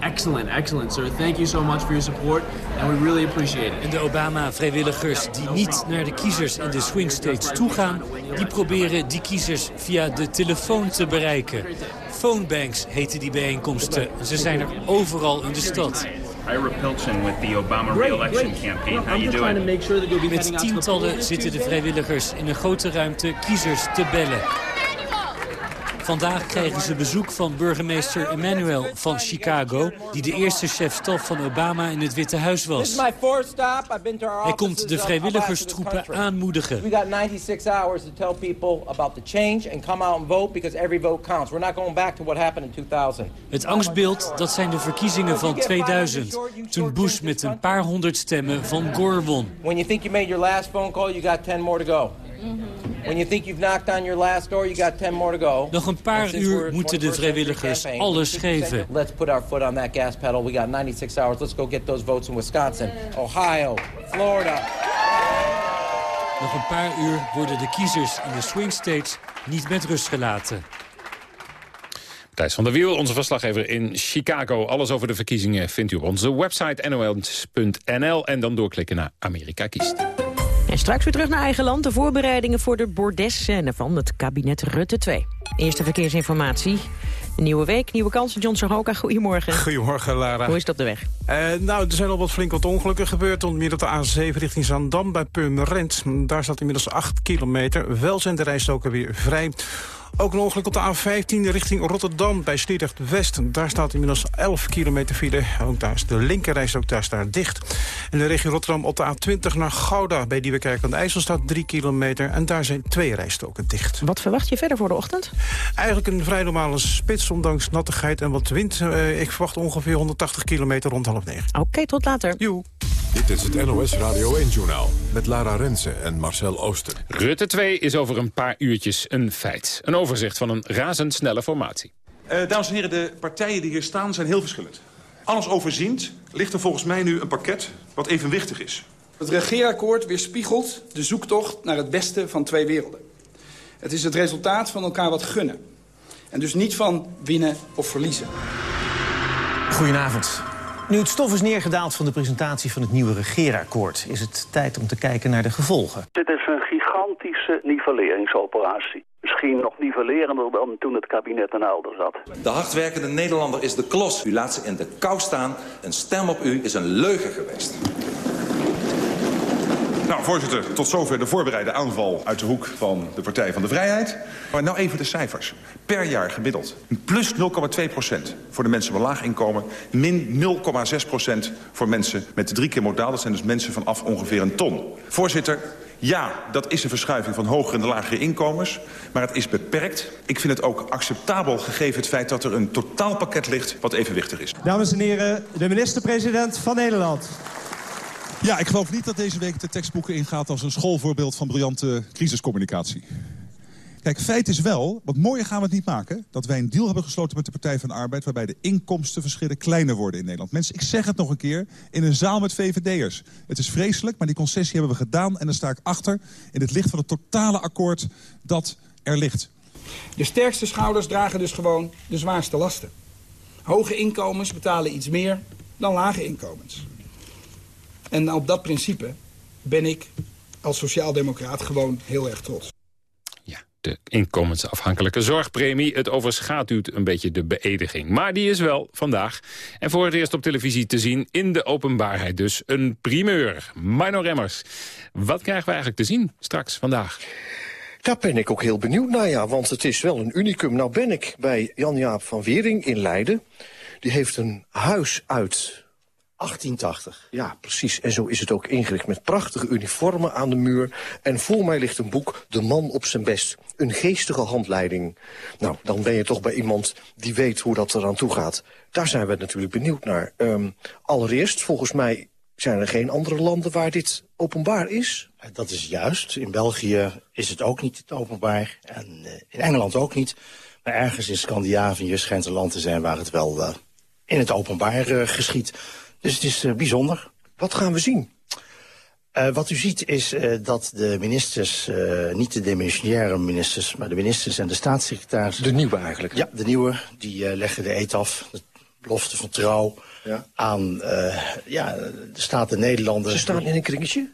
Excellent, excellent, sir. Thank you so much for your support, and we really appreciate it. En de Obama-vrijwilligers die niet naar de kiezers in de swing states toegaan... die proberen die kiezers via de telefoon te bereiken. Phonebanks heten die bijeenkomsten. Ze zijn er overal in de stad. Ira Pilchin with the Obama re-election campaign. How you doing? Met tientallen zitten de vrijwilligers in een grote ruimte kiezers te bellen. Vandaag krijgen ze bezoek van burgemeester Emmanuel van Chicago... die de eerste chef-staf van Obama in het Witte Huis was. Hij komt de vrijwilligerstroepen aanmoedigen. We got 96 hours to tell people about the change and come out and vote because every vote counts. We're not going back to what happened in 2000. Het angstbeeld, dat zijn de verkiezingen van 2000... toen Bush met een paar honderd stemmen van Gore won. When you think you made your last phone call, you got 10 more to go. When you think you've knocked on your last door, you got 10 more to go. Nog een paar uur moeten de 21st century vrijwilligers alles 60%, geven. Let's put our foot on that gas pedal. We got 96 hours. Let's go get those votes in Wisconsin, Ohio, Florida. Nog een paar uur worden de kiezers in de swing states niet met rust gelaten. Thijs van der Wiel, onze verslaggever in Chicago. Alles over de verkiezingen vindt u op onze website nol.nl en dan doorklikken naar Amerika kiest. En straks weer terug naar eigen land. De voorbereidingen voor de bordesscène van het kabinet Rutte 2. Eerste verkeersinformatie. Een nieuwe week, nieuwe kansen. John Sohoka, goedemorgen. Goedemorgen, Lara. Hoe is het op de weg? Eh, nou, er zijn al wat flink wat ongelukken gebeurd. Onder meer op de A7 richting Zandam bij Purmerend. Daar staat inmiddels 8 kilometer. Wel zijn de rijstoken weer vrij. Ook een ongeluk op de A15 richting Rotterdam bij Sliedrecht West. Daar staat inmiddels 11 kilometer file. Ook daar is de linkerreis ook daar dicht. In de regio Rotterdam op de A20 naar Gouda bij Nieuwekerk aan de IJssel staat 3 kilometer. En daar zijn twee rijstroken dicht. Wat verwacht je verder voor de ochtend? Eigenlijk een vrij normale spits, ondanks nattigheid en wat wind. Uh, ik verwacht ongeveer 180 kilometer rond half negen. Oké, okay, tot later. Joe. Dit is het NOS Radio 1-journaal met Lara Rensen en Marcel Ooster. Rutte 2 is over een paar uurtjes een feit. Een overzicht van een razendsnelle formatie. Uh, dames en heren, de partijen die hier staan zijn heel verschillend. Alles overziend ligt er volgens mij nu een pakket wat evenwichtig is. Het regeerakkoord weerspiegelt de zoektocht naar het beste van twee werelden. Het is het resultaat van elkaar wat gunnen. En dus niet van winnen of verliezen. Goedenavond. Nu het stof is neergedaald van de presentatie van het nieuwe regeerakkoord... is het tijd om te kijken naar de gevolgen. Dit is een gigantische nivelleringsoperatie. Misschien nog nivellerender dan toen het kabinet een ouder zat. De hardwerkende Nederlander is de klos. U laat ze in de kou staan. Een stem op u is een leugen geweest. Nou, voorzitter, tot zover de voorbereide aanval uit de hoek van de Partij van de Vrijheid. Maar nou even de cijfers. Per jaar gemiddeld plus 0,2% voor de mensen met laag inkomen... min 0,6% voor mensen met drie keer modaal. Dat zijn dus mensen vanaf ongeveer een ton. Voorzitter, ja, dat is een verschuiving van hogere en lagere inkomens. Maar het is beperkt. Ik vind het ook acceptabel gegeven het feit dat er een totaalpakket ligt... wat evenwichtig is. Dames en heren, de minister-president van Nederland. Ja, ik geloof niet dat deze week de tekstboeken ingaat als een schoolvoorbeeld van briljante crisiscommunicatie. Kijk, feit is wel, wat mooier gaan we het niet maken... dat wij een deal hebben gesloten met de Partij van de Arbeid... waarbij de inkomstenverschillen kleiner worden in Nederland. Mensen, ik zeg het nog een keer, in een zaal met VVD'ers. Het is vreselijk, maar die concessie hebben we gedaan... en daar sta ik achter in het licht van het totale akkoord dat er ligt. De sterkste schouders dragen dus gewoon de zwaarste lasten. Hoge inkomens betalen iets meer dan lage inkomens. En op dat principe ben ik als sociaaldemocraat gewoon heel erg trots. Ja, de inkomensafhankelijke zorgpremie. Het overschaduwt een beetje de beëdiging. Maar die is wel vandaag. En voor het eerst op televisie te zien in de openbaarheid dus. Een primeur. Mino Remmers. Wat krijgen we eigenlijk te zien straks vandaag? Daar ben ik ook heel benieuwd naar, ja, want het is wel een unicum. Nou ben ik bij Jan-Jaap van Wering in Leiden. Die heeft een huis uit 1880. Ja, precies. En zo is het ook ingericht met prachtige uniformen aan de muur. En voor mij ligt een boek, De Man op zijn best. Een geestige handleiding. Nou, dan ben je toch bij iemand die weet hoe dat eraan toe gaat. Daar zijn we natuurlijk benieuwd naar. Um, allereerst, volgens mij zijn er geen andere landen waar dit openbaar is? Dat is juist. In België is het ook niet openbaar. En uh, in Engeland ook niet. Maar ergens in Scandinavië schijnt een land te zijn waar het wel uh, in het openbaar uh, geschiet. Dus het is uh, bijzonder. Wat gaan we zien? Uh, wat u ziet is uh, dat de ministers, niet de demissionaire ministers... maar de ministers en de staatssecretaris... De nieuwe eigenlijk? Ja, de nieuwe. Die leggen de eet af, de belofte van trouw... Ja. aan ja, de Staten Nederlanden. Ze staan in een kringetje?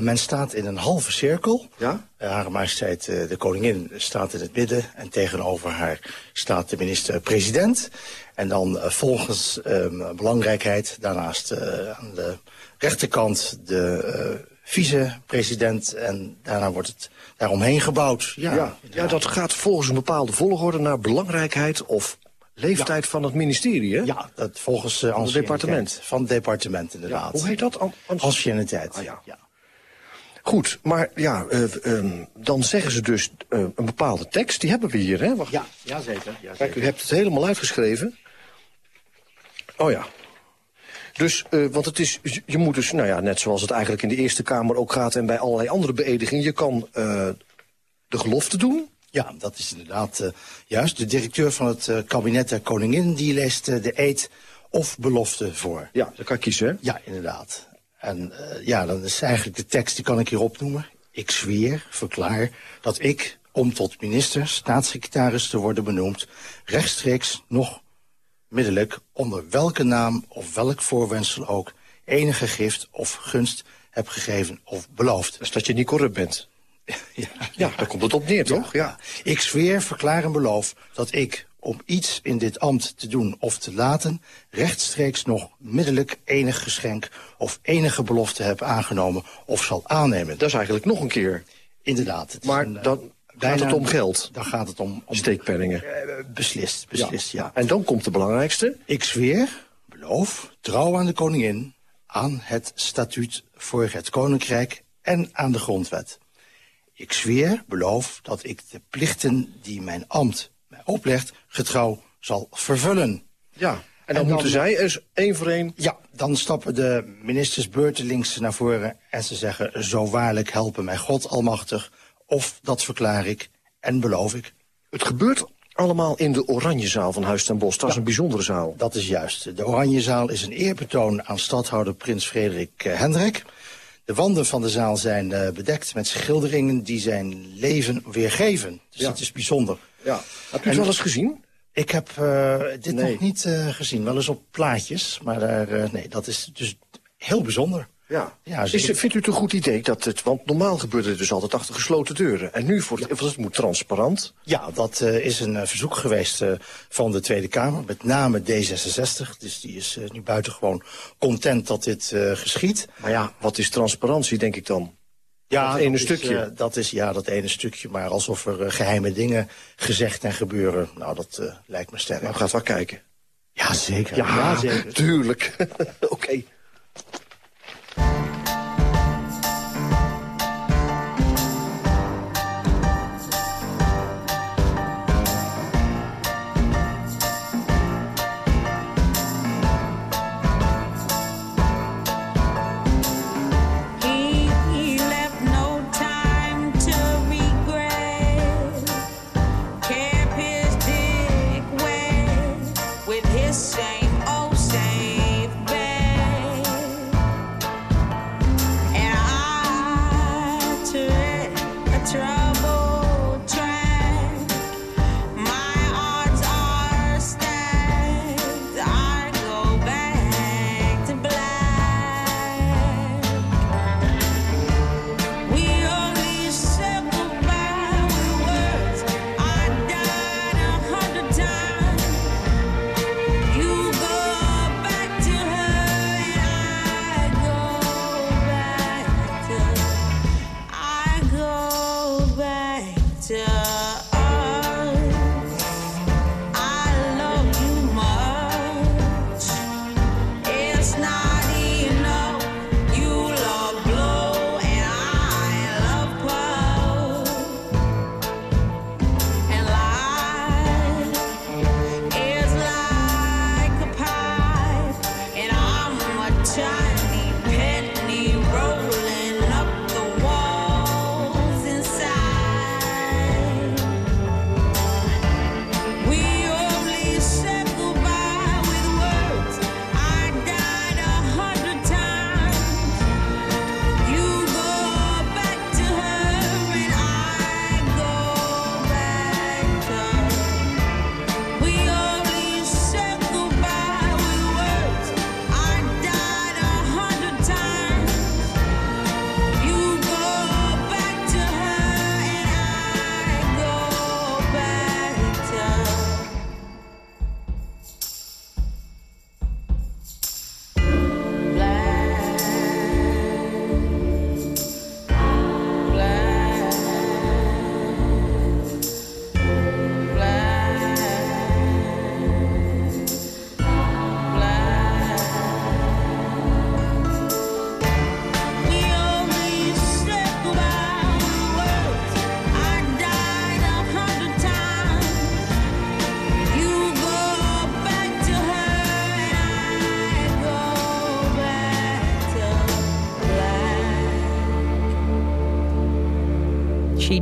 men staat in een halve cirkel. Ja? Hare majesteit de koningin staat in het midden... en tegenover haar staat de minister-president... En dan uh, volgens um, belangrijkheid daarnaast uh, aan de rechterkant de uh, vice-president. En daarna wordt het daaromheen gebouwd. Ja, ja, ja, dat gaat volgens een bepaalde volgorde naar belangrijkheid of leeftijd ja. van het ministerie, hè? Ja, dat volgens uh, het departement. Van het departement, inderdaad. Ja, hoe heet dat? An Anciëniteit. Ah, ja. Goed, maar ja, uh, um, dan zeggen ze dus uh, een bepaalde tekst. Die hebben we hier, hè? Wacht. Ja, ja zeker. Ja, Kijk, u hebt het helemaal uitgeschreven. Oh ja. Dus, uh, want het is, je moet dus, nou ja, net zoals het eigenlijk in de Eerste Kamer ook gaat... en bij allerlei andere beëdigingen, je kan uh, de gelofte doen. Ja, dat is inderdaad uh, juist. De directeur van het kabinet der koningin, die leest de eed of belofte voor. Ja, dat kan ik kiezen, hè? Ja, inderdaad. En ja, dan is eigenlijk de tekst, die kan ik hier opnoemen. Ik zweer, verklaar, dat ik, om tot minister, staatssecretaris te worden benoemd... rechtstreeks nog middelijk onder welke naam of welk voorwendsel ook... enige gift of gunst heb gegeven of beloofd. Dus dat je niet corrupt bent. <laughs> ja, ja, daar komt het op neer, toch? Ja. Ik zweer, verklaar en beloof dat ik om iets in dit ambt te doen of te laten... rechtstreeks nog middelijk enig geschenk of enige belofte heb aangenomen of zal aannemen. Dat is eigenlijk nog een keer. Inderdaad. Maar een, dan, Gaat het om geld? Dan gaat het om... om Steekpenningen. Uh, beslist, beslist, ja. En dan komt de belangrijkste. Ik zweer, beloof, trouw aan de koningin... aan het statuut voor het koninkrijk en aan de grondwet. Ik zweer, beloof, dat ik de plichten die mijn ambt mij oplegt... getrouw zal vervullen. Ja, en dan, moeten zij eens één voor één... Ja, dan stappen de ministers beurtelings naar voren... en ze zeggen, zo waarlijk helpen mij God almachtig... of dat verklaar ik en beloof ik. Het gebeurt allemaal in de Oranjezaal van Huis ten Bosch. Dat is een bijzondere zaal. Dat is juist. De Oranjezaal is een eerbetoon aan stadhouder prins Frederik uh, Hendrik. De wanden van de zaal zijn uh, bedekt met schilderingen die zijn leven weergeven. Dus Ja. dat is bijzonder. Ja. Heb je het wel eens gezien? Ik heb uh, dit Nee. nog niet uh, gezien, wel eens op plaatjes. Maar daar, uh, nee, dat is dus heel bijzonder. Ja. Ja, Is, vindt u het een goed idee dat het... Want normaal gebeurde het dus altijd achter gesloten deuren. En nu voor het, het moet transparant. Ja, dat uh, is een uh, verzoek geweest uh, van de Tweede Kamer. Met name D66. Dus die is nu buitengewoon content dat dit geschiet. Maar ja, wat is transparantie, denk ik dan? Ja, dat ene stukje. dat is ja, dat ene stukje. Maar alsof er geheime dingen gezegd en gebeuren. Nou, dat lijkt me sterk. Nou, gaat wel kijken. Ja, zeker. Ja, ja zeker. tuurlijk. <laughs> Oké. Okay.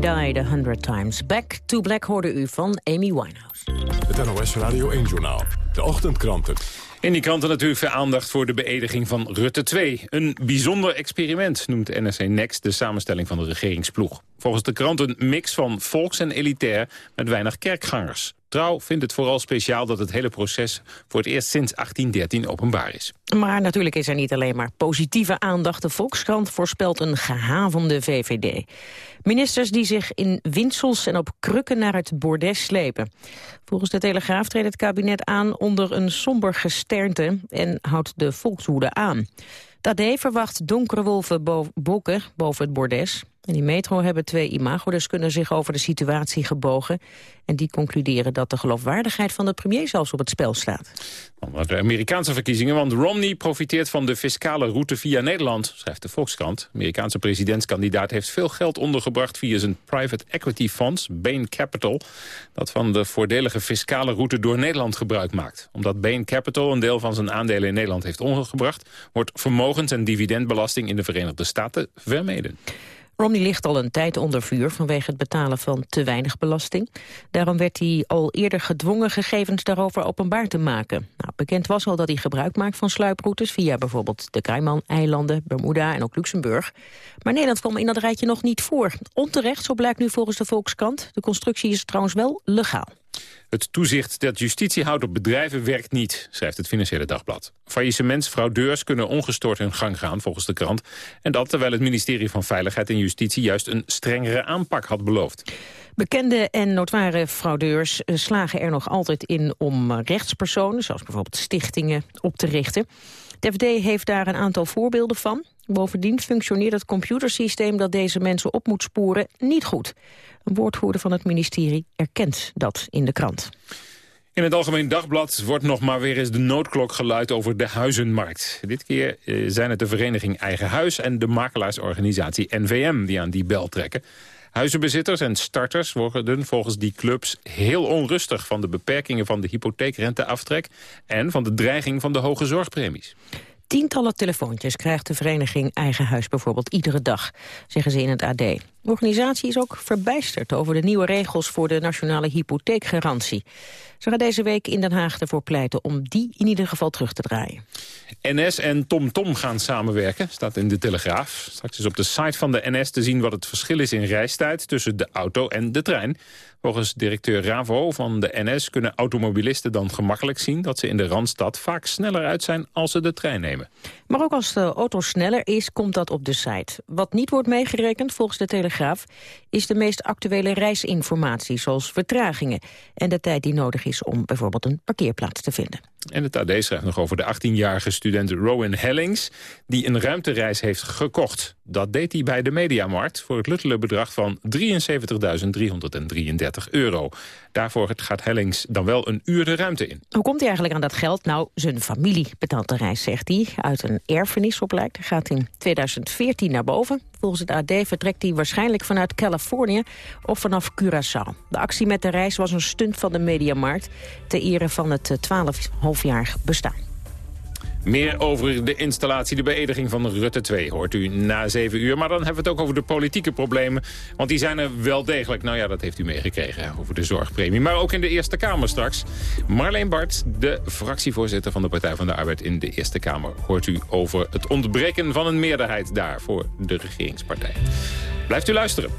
Died a Hundred Times. Back to Black hoorde u van Amy Winehouse. Het NOS Radio 1-journaal. De ochtendkranten. In die kranten natuurlijk veel aandacht voor de beëdiging van Rutte 2. Een bijzonder experiment noemt NRC Next de samenstelling van de regeringsploeg. Volgens de krant een mix van volks en elitair met weinig kerkgangers. Trouw vindt het vooral speciaal dat het hele proces voor het eerst sinds 1813 openbaar is. Maar natuurlijk is er niet alleen maar positieve aandacht. De Volkskrant voorspelt een gehavende VVD. Ministers die zich in winsels en op krukken naar het bordes slepen. Volgens de Telegraaf treedt het kabinet aan onder een somber gesternte... en houdt de volkswoede aan. Tadé verwacht donkere wolven bo bokken boven het bordes. In die metro hebben twee imagodeskundigen zich over de situatie gebogen. En die concluderen dat de geloofwaardigheid van de premier zelfs op het spel staat. De Amerikaanse verkiezingen, want Romney profiteert van de fiscale route via Nederland, schrijft de Volkskrant. De Amerikaanse presidentskandidaat heeft veel geld ondergebracht via zijn private equity fonds, Bain Capital, dat van de voordelige fiscale route door Nederland gebruik maakt. Omdat Bain Capital een deel van zijn aandelen in Nederland heeft ondergebracht, wordt vermogens- en dividendbelasting in de Verenigde Staten vermeden. Romney ligt al een tijd onder vuur vanwege het betalen van te weinig belasting. Daarom werd hij al eerder gedwongen gegevens daarover openbaar te maken. Nou, bekend was al dat hij gebruik maakt van sluiproutes... via bijvoorbeeld de Cayman-eilanden, Bermuda en ook Luxemburg. Maar Nederland kwam in dat rijtje nog niet voor. Onterecht, zo blijkt nu volgens de Volkskrant. De constructie is trouwens wel legaal. Het toezicht dat justitie houdt op bedrijven werkt niet, schrijft het Financiële Dagblad. Faillissementsfraudeurs kunnen ongestoord hun gang gaan, volgens de krant. En dat terwijl het ministerie van Veiligheid en Justitie juist een strengere aanpak had beloofd. Bekende en notoire fraudeurs eh, slagen er nog altijd in om eh, rechtspersonen, zoals bijvoorbeeld stichtingen, op te richten. De FD heeft daar een aantal voorbeelden van. Bovendien functioneert het computersysteem dat deze mensen op moet sporen niet goed. Een woordvoerder van het ministerie erkent dat in de krant. In het Algemeen Dagblad wordt nog maar weer eens de noodklok geluid over de huizenmarkt. Dit keer eh, zijn het de vereniging Eigen Huis en de makelaarsorganisatie NVM die aan die bel trekken. Huizenbezitters en starters worden volgens die clubs heel onrustig... van de beperkingen van de hypotheekrenteaftrek... en van de dreiging van de hoge zorgpremies. Tientallen telefoontjes krijgt de vereniging Eigen Huis bijvoorbeeld iedere dag, zeggen ze in het AD. De organisatie is ook verbijsterd over de nieuwe regels voor de nationale hypotheekgarantie. Ze gaat deze week in Den Haag ervoor pleiten om die in ieder geval terug te draaien. NS en TomTom Tom gaan samenwerken, staat in de Telegraaf. Straks is op de site van de NS te zien wat het verschil is in reistijd tussen de auto en de trein. Volgens directeur Ravo van de NS kunnen automobilisten dan gemakkelijk zien... dat ze in de Randstad vaak sneller uit zijn als ze de trein nemen. Maar ook als de auto sneller is, komt dat op de site. Wat niet wordt meegerekend, volgens de Telegraaf... is de meest actuele reisinformatie, zoals vertragingen... en de tijd die nodig is om bijvoorbeeld een parkeerplaats te vinden. En het AD schrijft nog over de 18-jarige student Rowan Hellings... die een ruimtereis heeft gekocht. Dat deed hij bij de Mediamarkt voor het luttele bedrag van 73.333 euro. Daarvoor gaat Hellings dan wel een uur de ruimte in. Hoe komt hij eigenlijk aan dat geld? Nou, zijn familie betaalt de reis, zegt hij. Uit een erfenis op lijkt. Gaat in 2014 naar boven. Volgens het AD vertrekt hij waarschijnlijk vanuit Californië of vanaf Curaçao. De actie met de reis was een stunt van de Mediamarkt... ter ere van het 12,5-jarig bestaan. Meer over de installatie, de beëdiging van Rutte 2 hoort u na 7 uur. Maar dan hebben we het ook over de politieke problemen. Want die zijn er wel degelijk. Nou ja, dat heeft u meegekregen over de zorgpremie. Maar ook in de Eerste Kamer straks. Marleen Bart, de fractievoorzitter van de Partij van de Arbeid in de Eerste Kamer... hoort u over het ontbreken van een meerderheid daar voor de regeringspartij. Blijft u luisteren.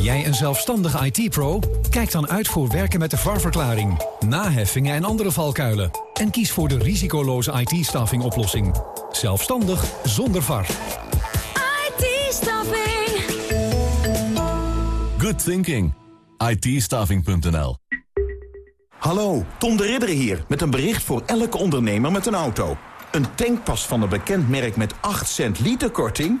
Ben jij een zelfstandige IT-pro? Kijk dan uit voor werken met de VAR-verklaring, naheffingen en andere valkuilen. En kies voor de risicoloze IT-staffing oplossing. Zelfstandig zonder VAR. IT-staffing. Good thinking. it Hallo, Tom de Ridder hier met een bericht voor elke ondernemer met een auto. Een tankpas van een bekend merk met 8 cent liter korting...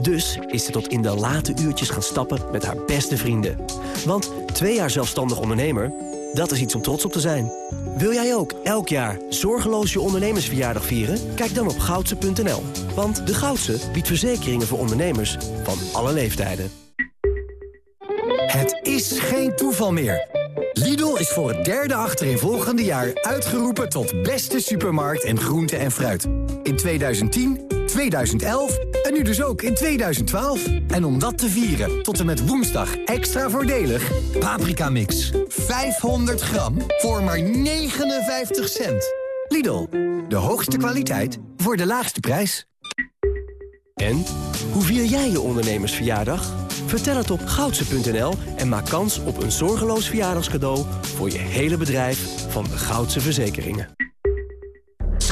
Dus is ze tot in de late uurtjes gaan stappen met haar beste vrienden. Want twee jaar zelfstandig ondernemer, dat is iets om trots op te zijn. Wil jij ook elk jaar zorgeloos je ondernemersverjaardag vieren? Kijk dan op goudse.nl. Want de Goudse biedt verzekeringen voor ondernemers van alle leeftijden. Het is geen toeval meer. Lidl is voor het derde achterin jaar uitgeroepen tot beste supermarkt en groente en fruit. In 2010, 2011 en nu dus ook in 2012. En om dat te vieren, tot en met woensdag extra voordelig... Paprika Mix. 500 gram voor maar 59 cent. Lidl, de hoogste kwaliteit voor de laagste prijs. En, hoe vier jij je ondernemersverjaardag? Vertel het op goudse.nl en maak kans op een zorgeloos verjaardagscadeau... voor je hele bedrijf van de Goudse Verzekeringen.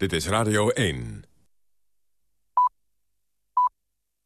Dit is Radio 1.